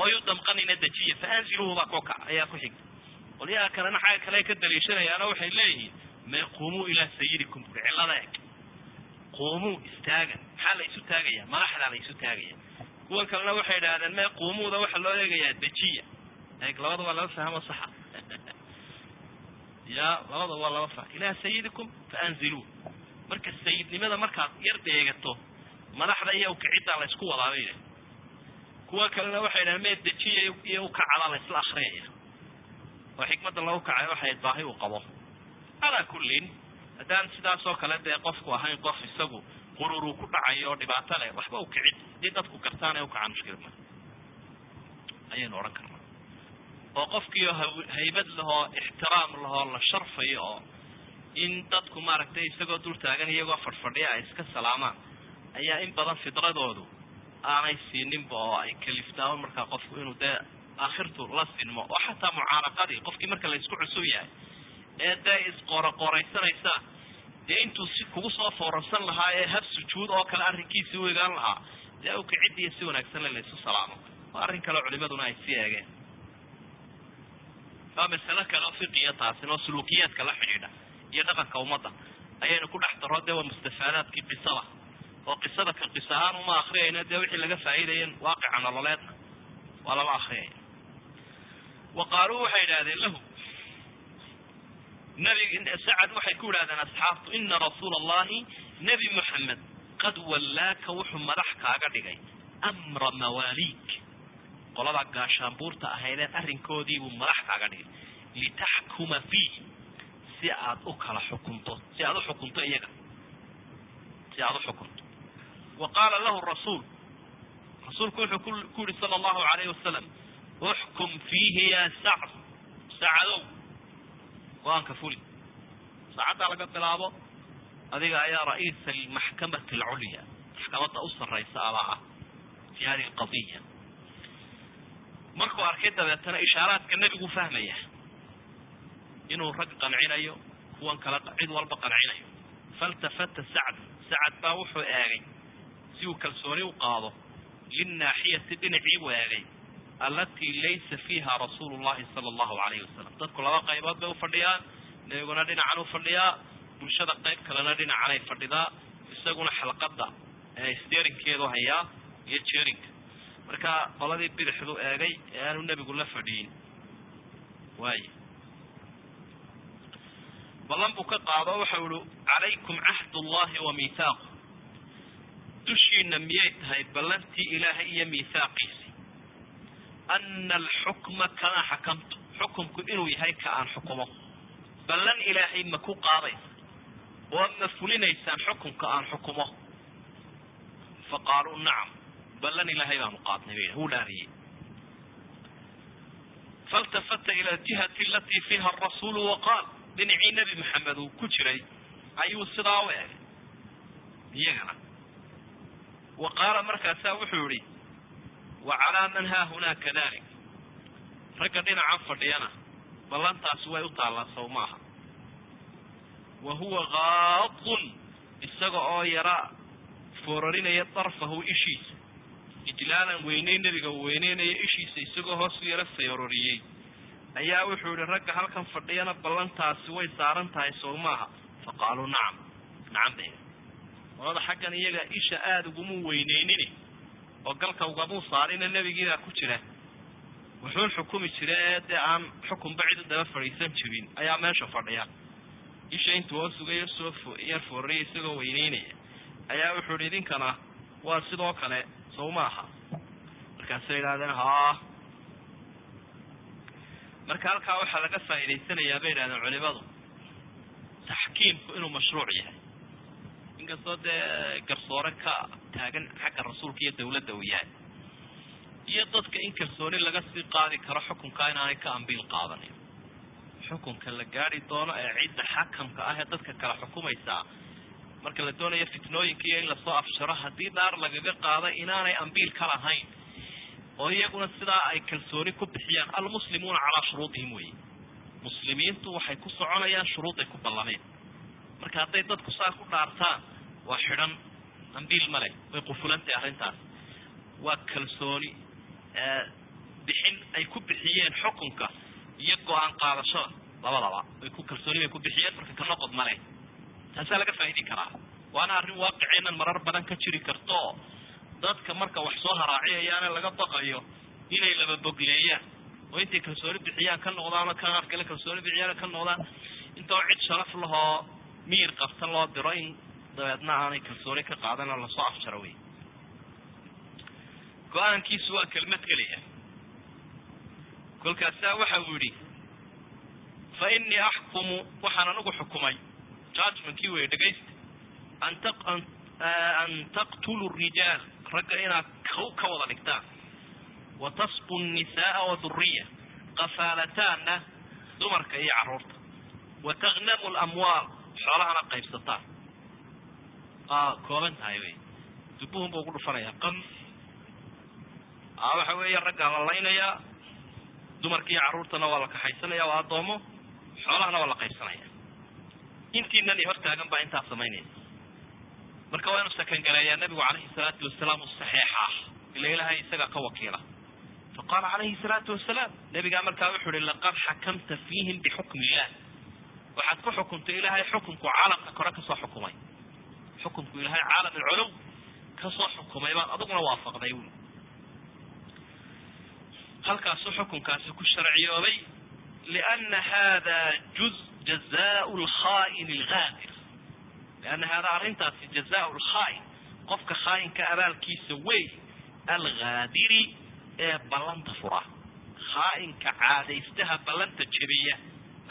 oo yu damqanina dejiya faanziluuhu baa ku kaca ayaa ku xigta. Qolyaha kalena xagga kale ka daliishanayaano waxay leeyihiin me qumuu ilaa sayidikum buri cillada eg. Quumuu istaaga maxaa la isu taagaya? Madaxdaa la isu taagaya. Kuwan kalena waxay idhahdeen me quumuuda waxaa loo eegayaa dejiya eeg labada waa laba fahmo saxa ya labada waa laba fah ilaa sayidikum faanziluu marka sayidnimada markaad yar deegato madaxda iyo ukiciddaa la isku wadaabay yidhah kuwa kalena waxay idhahdeen me dejiya iyo ukacada la isla akriyaya oo xikmada lagu kacay waxay baahi uu qabo. Calaa kullin haddaan sidaas oo kale dee qofku ahayn qof isagu qururuu ku dhacayo oo dhibaato leh waxba u kicid haddii dadku gartaan ee ukacaan mushkil ma. Ayaynu odhan karnaa oo qofkiio haybad lahoo ixtiraam lahoo la sharfayo oo in dadku maaragtay isagoo dul taagan iyagoo fadhfadhiya ay iska salaamaan ayaa in badan fidradoodu aanay siininba oo ay kaliftaan markaa qofku inuu dee aakhirtu la sinmo oo xataa mucaaraqadii qofkii marka la isku cusub yahay ee dee isqoroqoraysanaysa dee intuu si kugu soo foorarsan lahaa ee hab sujuud oo kale arrinkiisii u lahaa dee ukiciddiiyo si wanaagsan le laysu salaamo. Waa arrin kaleo culimaduna ay sii eegeen waa masalo kale fiqiya taasin oo suluukiyaadka la xidhiidha iyo dhaqanka ummadda. Ayaynu ku dhex daro dee waa mustafaadaadkii qisada oo qisada ka qis ahaan uma akriyayno dee wixii laga faa'iidayen waaqica nololeedna waa lama akriyaya wa qaaluu waxay idhahdeen lahu nabig sacad waxay ku idhahdeen asxaabtu ina rasuula allahi nebi moxamed qad wallaaka wuxuu madax kaaga dhigay amra mawaaliik qolada gaashaanbuurta ahaydeen arrinkoodiibuu madax kaaga dhigay litaxkuma fiih si aad u kala xukunto si aad u xukunto iyaga. si aad u xukunto. wa qaala lahu rasuul. rasuulku wuxuu ku yihi sala allahu alayhi wasalam uxkum fiihi ya sacd. sacadow go'aanka fuli. saacaddaa laga bilaabo adiga ayaa ra'iisa almaxkamati alculya maxkamadda u sarraysa abaa ah fi hadihi alqadiya markuu arkay dabeetana ishaaraadka nebigu fahmaya inuu rag qancinayo kuwan kale cid walba qancinayo. Faltafata sacd. Sacad baa wuxuu eegay si uu kalsooni u qaado linnaaxiyati dhinacii buu eegay allatii laysa fiiha rasuulu llahi sala allahu alayhi wasalam dadku laba qaybood bay ufadhiyaan nebiguna dhinacan ufadhiyaa bulshada qayb kalena dhinacanay fadhidaa isaguna xalqada steerinkeedu hayaa iyo jeerinka marka qoladii bidixdu eegay ee aanu nebigu la fadhiyin waaya ballan buu ka qaado waxau ihi calaykum cahd llahi wa miithaaqu dushiina miyay tahay ballantii ilaahay iyo miithaaqiisi ana alxukma kamaa xakamtu. Xukumku inuu yahay ka aan xukumo. Ballan ilaahay ma ku qaadaysa? Oo ma fulinaysaan xukumka aan xukumo? Fa qaaluu nacam ballan ilaahay baanu qaadnay wuu dhaariyey faltafata ila aljihati alatii fiiha arasuulu waqaal dhinacii nebi maxamed uu ku jiray ayuu sidaa u egay iyagana wa qaala markaasaa wuxuu yihi wa calaa man haahunaa kadalik ragga dhinacan fadhiyana ballantaasi way u taallaa sow maaha wa huwa gaadun isaga oo yara foorarinaya darfahu ishiisa ijlaalan weyney nebiga uu weyneynaya ishiisa isagoo hoos u fayororiyey ayaa wuxuu yihi ragga halkan fadhiyana ballantaasi way saaran tahay sow maaha fa qaaluu nacam nacam bay qolada xaggan iyaga isha aada ugumu weyneynin oo galka ugamuu saarina nebigiibaa ku jira. Wuxuun xukumi jira ee dee aan xukunba cid u daba fadhiisan jirin. Ayaa meesha fadhiya. Isha intuu hoos ugayo soo yar foorariya isagoo weyneynaya ayaa wuxuu yihi idinkana waa sidoo kale sow maaha markaasay idhahdeen haa marka halkaa waxaa laga faa'idaysanayaa bay idhahdeen culimadu taxkiimku inuu mashruuc yahay. Inkastoo dee garsoore ka taagan xagga rasuulka iyo dawladda uu yahay iyo dadka in kalsooni laga sii qaadi karo xukunka inaanay ka ambiil qaadanin. Xukunka la gaadi doono ee cidda xakamka ah ee dadka kala xukumaysaa marka la doonayo fitnooyinka iyo in la soo afjaro haddii dhaar lagaga qaado inaanay ambiil ka lahayn oo iyaguna sidaa ay kalsooni ku bixiyaan almuslimuuna calaa shuruudihim wey muslimiintu waxay ku soconayaan shuruuday ku ballameen marka hadday dadku saa ku dhaartaan waa xidhan dambiil ma leh way qufulantay arrintaas. Waa kalsooni bixin ay ku bixiyeen xukunka iyo go'aan qaadashada labadaba. Ay ku kalsooni bay ku bixiyeen marka ka noqod ma leh taasaa laga faa'idi karaa. Waana arrin waaqiceenan marar badan ka jiri karto. Oo dadka marka wax soo haraaciyayaana laga baqayo inay laba bogleeyaan. Oo intay kalsooni bixiyaan ka noqdaan ka qaar kale kalsooni bixiyaan ka noqdaan. Intoo cid sharaf lahoo miir qabta loo diro in dabeedna aanay kalsooni ka qaadan oo la soo afjaro wey go'aankiisu waa kelmad keliya. Kolkaasaa waxa uu yihi fa inii axkumu waxaan anigu xukumay judgmentkii wey dhegaysta an taqtulu rijaal ragga inaad kaw ka wada dhigtaan wa tasbu nisaaa waduriya qafaalataanna dumarka iyo carruurta wa tagnamu lamwaal xoolahana qaybsataan aa kooban tahay wey dubuhun ba ugu dhufanaya a waxa weeye raggaa la laynayaa dumarka iyo carruurtana waa la kaxaysanaya waa addoomo xoolahana waa la qaybsanaya intiinan i hortaagan baa intaas samaynaysa marka waa inuu sakangaleeyaa nabigu calayhi salaatu wasalaam u saxeexa ila ilaahay isagaa ka wakiila. Faqaala calayhi salaatu wasalaam nabigaa markaa wuxu uhi laqad xakamta fiihim bixukmi illah waxaad ku xukuntay ilaahay xukunku caalamka kore ka soo xukumay. Xukunku ilaahay caalam alculuw ka soo xukumay baad adiguna waafaqday wy halkaasuu xukunkaasi ku sharciyoobay liana hada juz jazaa lkhaa'in algaadir lianna hada arrintaasi jazaa lkhaa'in qofka khaa'inka abaalkiisa wey alghaadiri ee ballanta fura khaa'inka caadaystaha ballanta jebiya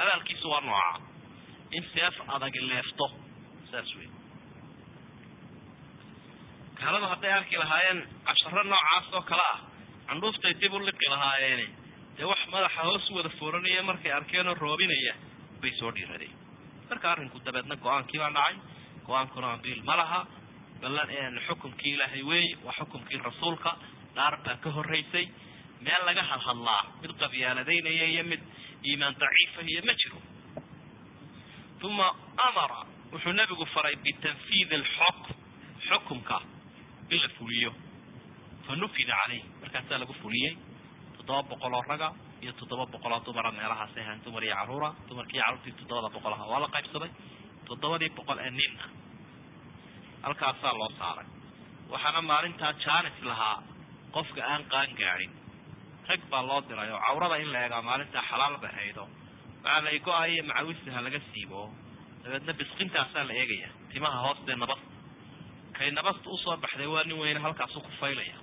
abaalkiisu waa nooca in seef adag leefto saas wey gaaladu hadday arki lahaayeen casharo noocaas oo kale ah candhuuftay dib u liqi lahaayeene dee wax madaxa hoos wada fooranaya markay arkeenoo roobinaya bay soo dhiiradeen marka arrinku dabeedna go'aankii baa dhacay. Go'aankuna ambiil ma laha. Ballan xukumkii ilaahay weeye waa xukumkii rasuulka. Dhaar baa ka horeysay meel laga hadhadlaa mid qabyaaladaynaya iyo mid iimaan daciifa iyo ma jiro. Uma amara wuxuu nabigu faray bitanfiid alxukm xukumka in la fuliyo. Fa nufida caleyh markaasaa lagu fuliyey. Toddoba boqol oo raga iyo toddoba boqol oo dumara meelahaas ahaan dumar iyo caruura dumarkii carruurtii toddobada boqol aha waa la qaybsaday toddobadii boqol ee nin ah halkaasaa loo saaray. Waxaana maalintaa jaanis lahaa qofka aan qaan gaadhin rag baa loo diray oo cawrada in la eegaa maalintaa xalaal bay haydo. Waxaa la go'ayo macawistaha laga siibo. Dabeedna bisqintaasaa la eegaya. Timaha hoostee nabasta kay nabasta u soo baxday waa nin weyne halkaasu ku faylaya.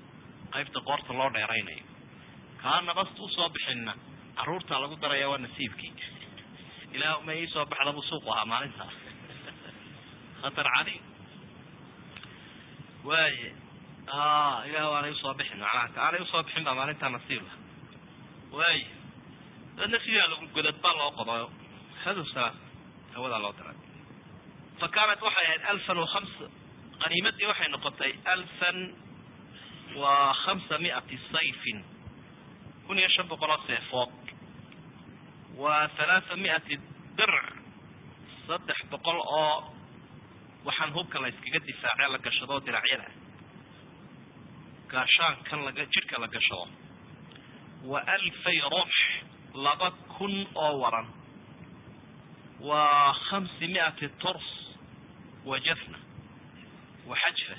Qaybta qoorta loo dheeraynayo kaa nabasta u soo bixinna. Caruurtaa lagu daraya waa nasiibkii ilaah ma iisoo baxda buu suuqu ahaa maalintaa khatar cali waaye ilah aanay u soo bixin macnaha ka aanay u soo bixin baa maalintaa nasiib lah waaye dabeedna sidaa lagu godad baa loo qodo. Hadu salaam hawadaa loo diray. Fa kaanat waxay ahayd alfan wa hamsa qaniimadii waxay noqotay alfan wa khamsa miati sayfin kun iyo shan boqol oo seefood wa halaatha miati dirc saddex boqol oo waxaan hubka la iskaga difaace la gashado diracyada gaashaankan laga jidhka la gashado wa alfay rumx laba kun oo waran wa khamsi miati turs wa jafna wa xajfa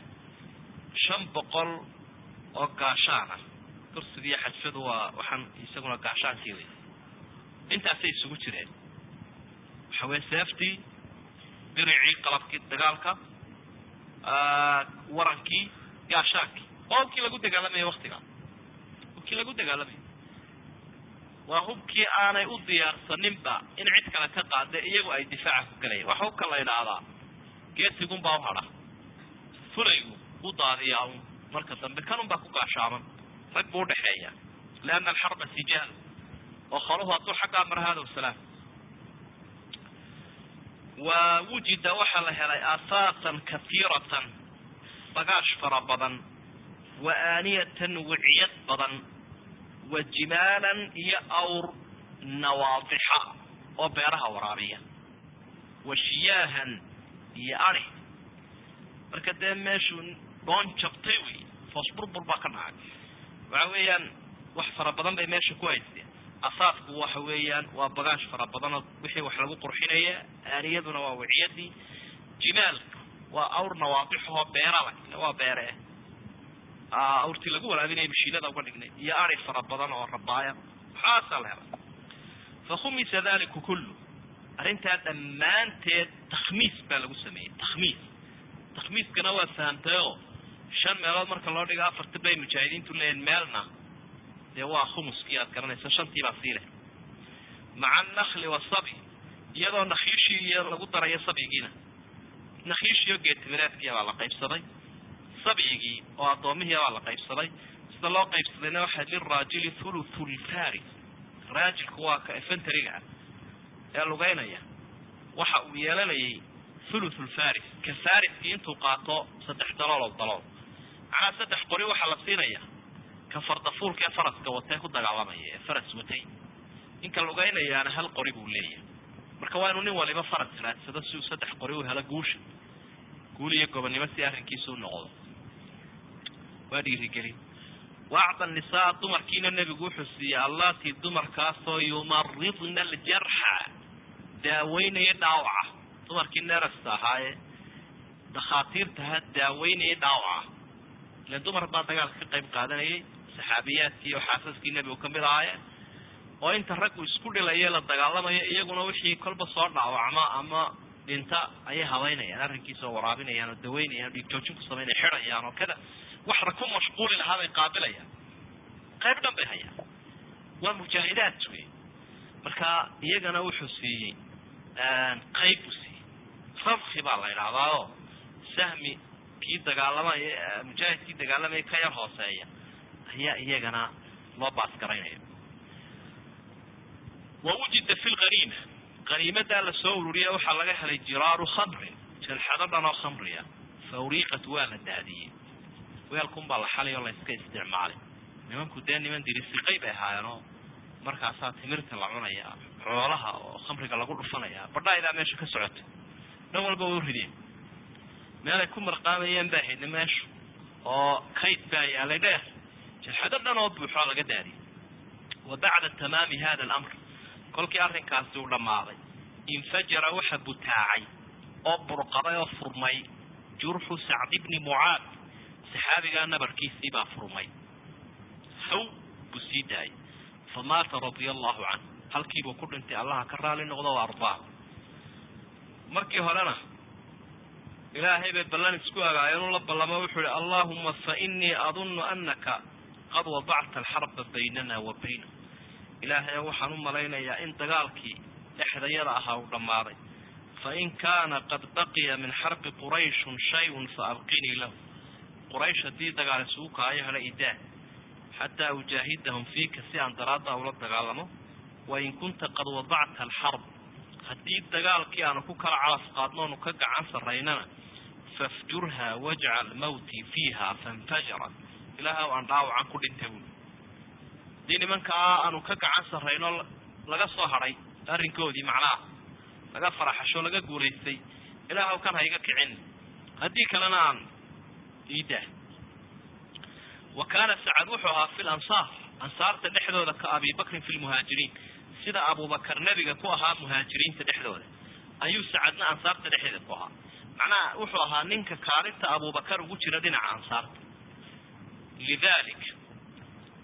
shan boqol oo gaashaana tursiga iyo xajfadu waa waxaan isaguna gaashaankii wey intaasay isugu jireen. Waxa weye seeftii diricii qalabkii dagaalka warankii gaashaankii waa hubkii lagu dagaalamaya waktiga hubkii lagu dagaalamaya waa hubkii aanay u diyaarsaninba in cid kale ka qaada iyagu ay difaaca ku gelayan waxa hubka la idhaahdaa geesigunbaa uhadha fulaygu u daadiyaa un marka dambe kanun baa ku gaashaaman rag buu udhaxeeya liana alxarba sijaal oo kholahu hadduu xaggaa mara hada wasalaam wa wujida waxaa la helay aasaasan katiiratan bagaash fara badan wa aaniyatan wiciyad badan wa jimaalan iyo awr nawaadixa oo beeraha waraabiya wa shiyaahan iyo ari marka dee meeshu dhoon jabtay wey foos burbur baa ka dhacay waxa weeyaan wax fara badan bay meesha ku haysteen. Asaasku waxa weeyaan waa bagaash fara badan oo wixii wax lagu qurxinaya aaniyaduna waa wiciyadii jimaalka waa awr nawaadixoo beerala waa beere. Awrtii lagu waraabinaya mashiinada uga dhignay iyo ari fara badan oo rabaaya waxaasaa la helay. Fakhumisa daliku kullu. Arrintaa dhammaanteed takhmiis baa lagu sameeyey takhmiis. Takhmiiskana waa fahamtay oo shan meelood marka loo dhigo afarta bay mujaahidiintu leeyihiin meelna. Dee waa khumuskii aad garanaysa shantii baa sii leh. Maca annakli wasabi iyadoo nakhiishii iyo lagu darayo sabyigiina nakhiishiyo geetimireedkiia baa la qaybsaday sabyigii oo addoomihii baa la qaybsaday sida loo qaybsadayna waxaa liraajili thuluthu lfaris raajilku waa ka efentariga ah ee lugeynaya. Waxa uu yeelanayay thuluthu lfaris ka fariskii intuu qaato saddex dalool oo dalool macnaa saddex qori waxaa la siinaya. Ka fardafuulka ee faraska watee ku dagaalamaya ee faras watay ninka lugeynayaana hal qori buu leeyahay. Marka waa inuu nin waliba faras raadsado si uu saddex qori u helo guusha. Guul iyo gobonnimo si arrinkiisa u noqdo. Waa dhiirigelin waacda nisaa dumarkiina nebigu wuxuu siiyey allatii dumarkaasoo yumaridna aljarxa. Daaweynaya dhaawaca. Dumarkii nerasta ahaaye dakhaatiirtaha daaweynaya dhaawaca ile dumar baa dagaalka ka qayb qaadanayay saxaabiyaadkii oo xaasaskii nebigu ka mid ahaayeen oo inta raggu isku dhilaye la dagaalamayo iyaguna wixii kolba soo dhaawacma ama dhinta ayay habaynayaan arrinkiisa oo waraabinayaan oo daweynayaan o dhiigjoojin ku samaynaya xidhayaan oo kada wax ku mashquuli lahaa bay qaabilayaan qayb dhan bay hayaan waa mujaahidaad wey marka iyagana wuxuu siiyey qayb buu siiyey rabki baa la idhahdaa oo sahmi kii dagaalamaya mujaahidkii dagaalamaya ka yar hooseeya. Ayaa iyagana loo baasgaraynaya wa wujida fi lghaniima haniimadaa la soo ururiya waxaa laga helay jiraaru khamrin jalxado dhan oo khamriya. Fa uriiqat waa la daadiyey. Weelkun baa la xalay oo la iska isticmaalay. Nimanku dee niman dirisiqay bay ahaayeenoo markaasaa timirta la cunaya xoolaha oo khamriga lagu dhufanaya badhaadaa meesha ka socota. Dhan walba way urideen meelay ku marqaamayeen baa haydna meeshu oo kayd baa yaalay dheer jalxado dhan oo buuxoo laga daadiyay wa bacda tamaami hada alamr kolkii arrinkaasi uu dhammaaday infajara waxa butaacay oo burqaday oo furmay jurxu sacd bni mucaad saxaabigaa nabarkiisii baa furmay haw buu sii daayay fa maata radia allahu canhu halkiibuu ku dhintay allaha ka raali noqdo o ardaa markii horena ilaahay bay ballan isku agaayeen u la ballamo wuxuu ihi allahuma fa inii adunnu anaka qad wadacta alxarba baynana wa bayna. Ilaahay waxaan u malaynayaa in dagaalkii dhexdayada ahaa uu dhammaaday. Fain kaana qad baqiya min xarbi qurayshun shayun faabqinii lahu. Quraysh haddii dagaal isugu kaayo hela idaa xataa ujaahidahum fiika si aan daraadda ula dagaalamo wain kunta qad wadacta alxarb. Haddii dagaalkii aanu ku kala calaf qaadnoonu ka gacan sarraynana fafjurha wajcal mawtii fiiha fainfajarat ilaaha aan dhaawacan ku dhintay buui haddii nimankaa aanu ka gacan sarrayno laga soo hadhay arrinkoodii macnaha laga faraxasho laga guulaystay ilaahw kan hayga kicin haddii kalena aan iidaa wa kaana sacad wuxuu ahaa fi lansaar ansaarta dhexdooda ka abi bakrin fi lmuhaajiriin sida abubakar nebiga ku ahaa muhaajiriinta dhexdooda ayuu sacadna ansaarta dhexdeeda ku ahaa macnaha wuxuu ahaa ninka kaalinta abubakar ugu jira dhinaca ansaarta lidalik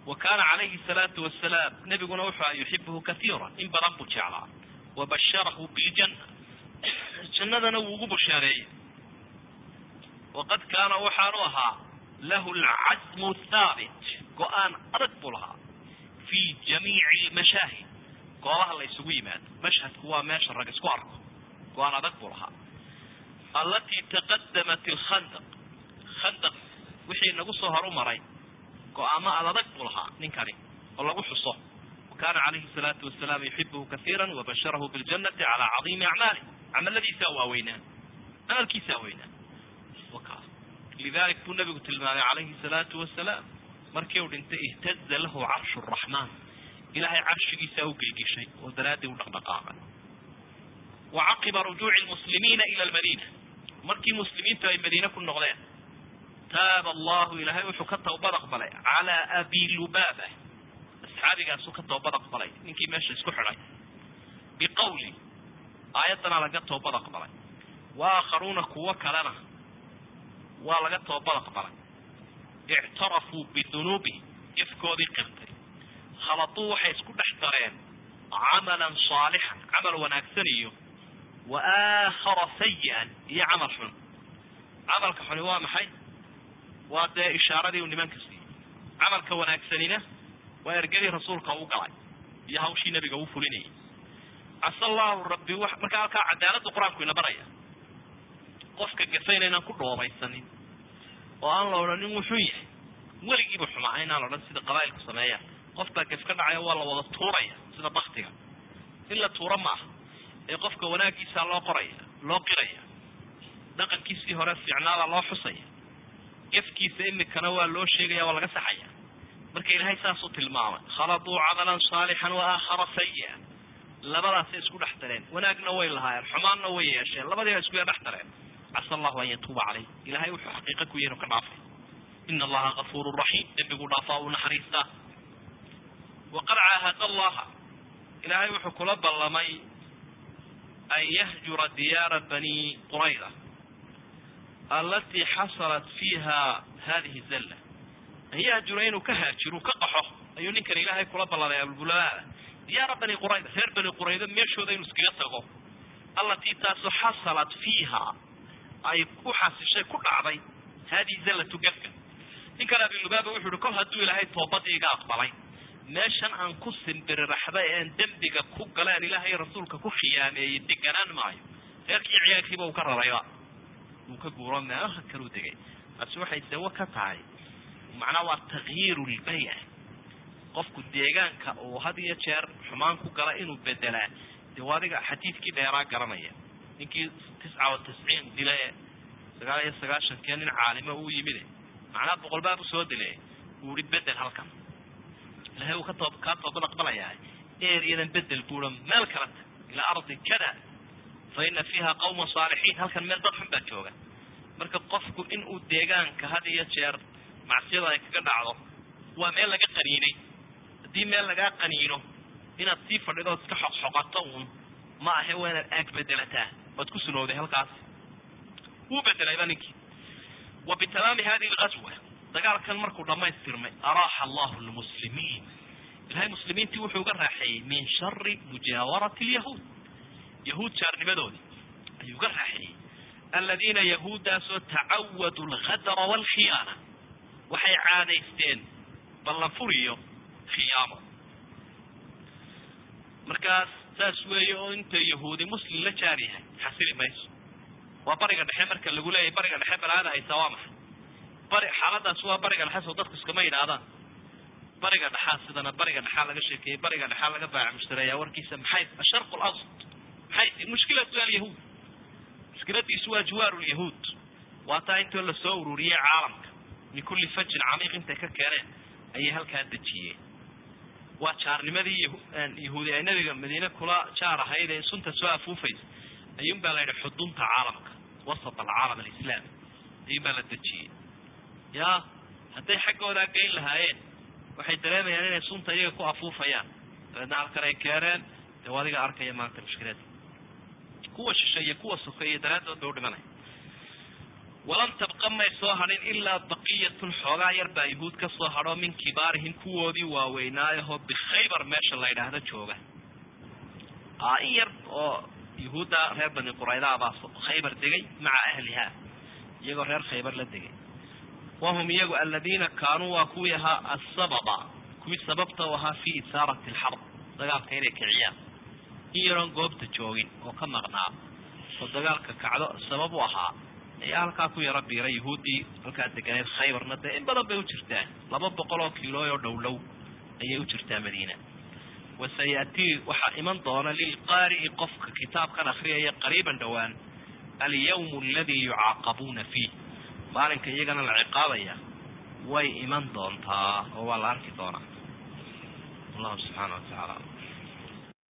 wa kaana calayhi salaatu wasalaam nebiguna wuxuu aha yuxibuhu kaiira in badan buu jeclaa wabasharahu biljanna jannadana wuu ugu bushaareeyey waqad kaana waxaanu ahaa lahu alcazmu thaabit go'aan adag buu lahaa fi jamiici lmashaahid goobaha la isugu yimaado mashhadku waa meesha rag isku arko go'aan adag buu lahaa allatii taqadamat alkhandaq. Khandaq wixii nagu soo horumaray go'aamo ad adag buu lahaa ninkani oo lagu xuso. Wakana calayhi salaatu wasalaam yuxibuhu kaiira wabasharahu biljanati calaa cadiimi acmaali. Camaladiisaa waaweynaa camalkiisaa weynaa. Lidalik buu nabigu tilmaamay calayhi salaatu wasalaam markii uu dhintay ihtaza lahu carshu raxmaan. Ilaahay carshigiisaa u gelgishay oo daraaddii u dhaqdhaqaaqay. Wa caqiba rujuuci lmuslimiina ila lmadiina markii muslimiintu ay madiine ku noqdeen taaba allahu ilaahay wuxuu ka tawbad aqbalay calaa abi lubaaba. Asxaabigaasuu ka tawbad aqbalay ninkii meesha isku xidhay. Biqawli aayaddanaa laga tawbad aqbalay wa aakharuuna kuwo kalena waa laga tawbad aqbalay ictarafuu bidunuubihim ifkoodii qirtay. Khaladuu waxay isku dhex dareen camalan saalixan camal wanaagsan iyo wa aakhara sayi-an iyo camal xun camalka xuni waa maxay waa dee ishaaradii uu nimanka siiyey camalka wanaagsanina waa ergadii rasuulka u galay iyo hawshii nabiga uu fulinayay casa allahu rabbi w markaa halkaa cadaaladda qur'aanku ina baraya qofka gafayna inaan ku dhoobaysanin oo aan la odhanin wuxuu yahay weligiiba xumaa inaan la odhan sida qabaa'ilku sameeyaan qofbaa gaf ka dhacaya waa la wada tuuraya sida baktiga in la tuuro ma aha ee qofka wanaagiisaa loo qoraya loo qiraya. Dhaqankiisii hore fiicnaabaa loo xusaya. Gefkiisa imikana waa loo sheegaya waa laga saxaya. Marka ilaahay saasuu tilmaamay khaladuu camalan saalixan wa aakhara sayi-a labadaasay isku dhex dareen. Wanaagna way lahaayeen xumaanna way yeesheen. Labadiiba isku dhex dareen. Casa allahu an yatuuba caleyh ilahay wuxuu xaqiiqa ku yahi ka dhaafay. Ina allaha gafuuru raxiim dembiguu dhaafaa uu naxariistaa waqad caahada allaha. Ilaahay wuxuu kula ballamay an yahjura diyaara bani qurayda alatii xasalat fiiha hadihi zalla an yahjura inuu ka haajiro ka qaxo ayuu ninkan ilaahay kula ballamay abulbulaada diyaara bani qurayda reer bani qurayda meeshooda inuu iskaga tago allatii taasu xasalat fiiha ay ku xasishay ku dhacday hadihi zallatu gafka ninkan abilubaaba wuxu uhi kol hadduu ilaahay toobadii iga aqbalay meeshan aan ku simbiriraxday een dembiga ku galeen ilaahay rasuulka ku khiyaameeyey deganaan maayo. Reerkii ciyaarkiiba uu ka rarayba uu ka guuro meelaha kaluu degay. Taasi waxay dawo ka tahay. Macnaa waa takyiiru lbaya qofku deegaanka uu had iyo jeer xumaan ku gala inuu bedelaa dee adiga xadiidkii dheeraa garanaya. Ninkii tisca wa tisciin dile sagaal iyo sagaashankee nin caalimo uu yimide macnaa boqol baab u soo dile uu ihi bedel halkan ilahay uu kaa aqbalayaa ereyadan bedel buura meel kala tag ilaa ardi kada. Fa ina fiiha qawma saalixiin. Halkan meel dad xun baa jooga. Marka qofku inuu deegaanka had iyo jeer macsiyada ay kaga dhacdo waa meel laga qaniinay. Haddii meel lagaa qaniino inaad sii fadhido ood iska xoqxoqato uun ma ahe waa inaad aag bedelataa waad ku sunowday halkaas. Wuu bedelayba ninkii. Wa bitamaami hadihi lgazwa dagaalkan markuu dhamaystirmay araaxa allahu lmuslimiin ilahay muslimiintii wuxuu uga raaxeeyey min shari mujaawarati lyahuud yahuud jaarnimadoodii ayuu uga raaxeeyey aladiina yahuuddaasoo tacawadu alghadra waalkhiyaana waxay caadaysteen ballanfuriyo khiyaamo markaas saas weeye oo inta yahuudi muslim la jaar yahay xasili mayso. Waa bariga dhexe marka lagu leeyahy bariga dhexe balaada haysaa waa maxay bari xaaladaas waa bariga dhexe soo dadku iskama yidhaahdaan. Bariga dhexaa sidana bariga dhexaa laga sheekeeyey bariga dhexaa laga baaca mushtareeyaa warkiisa maxay asharq lawsat maxay mushkilatu alyahuud mushkiladiisu waa jiwaaru lyahuud waa taa intoo la soo ururiyey caalamka. Min kulli fajin camiiq intay ka keeneen ayay halkaa dejiyeen. Waa jaarnimadii yahuudi ay nabiga madiine kula jaar ahayd ee sunta soo afuufaysa ayuun baa la yidhi xudunta caalamka wasat alcaalam alislaami ayuun baa la dejiyey ya hadday xaggoodaa geyn lahaayeen waxay dareemayaan inay sunta iyaga ku afuufayaan. Dabeedna halkan ay keeneen dee adiga arkaya maanta mushkilada kuwa shisheeye kuwa sokeeye daraaddood bay u dhimanaya walam tabqa may soo hadhin ilaa baqiyatun xoogaa yar baa yahuud ka soo hadho min kibaarihim kuwoodii waaweynaayahoo bikhaybar meesha la yidhaahdo jooga. In yar oo yahuudda reer bani quraydaa baa khaybar degay maca ahliha iyagoo reer khaybar la degay wahum iyagu aladiina kaanuu waa kuwii ahaa asababa kuwii sababta u ahaa fi isaarati alxarb dagaalka inay kiciyaan in yaroon goobta joogin oo ka maqnaa oo dagaalka kacdo sabab u ahaa ayaa halkaa ku yaro biiray yahuuddii halkaa deganeed khaybarna dee in badan bay u jirtaa laba boqol oo kiilooy oo dhowlow ayay u jirtaa madiina wasayatii waxaa iman doona lilqaari'i qofka kitaabkan akriyaya qariiban dhowaan alyawm aladi yucaaqabuuna fiih maalinka iyagana la ciqaabaya way iman doontaa oo waa la arki doonaa. Allahu subxaana wa tacaala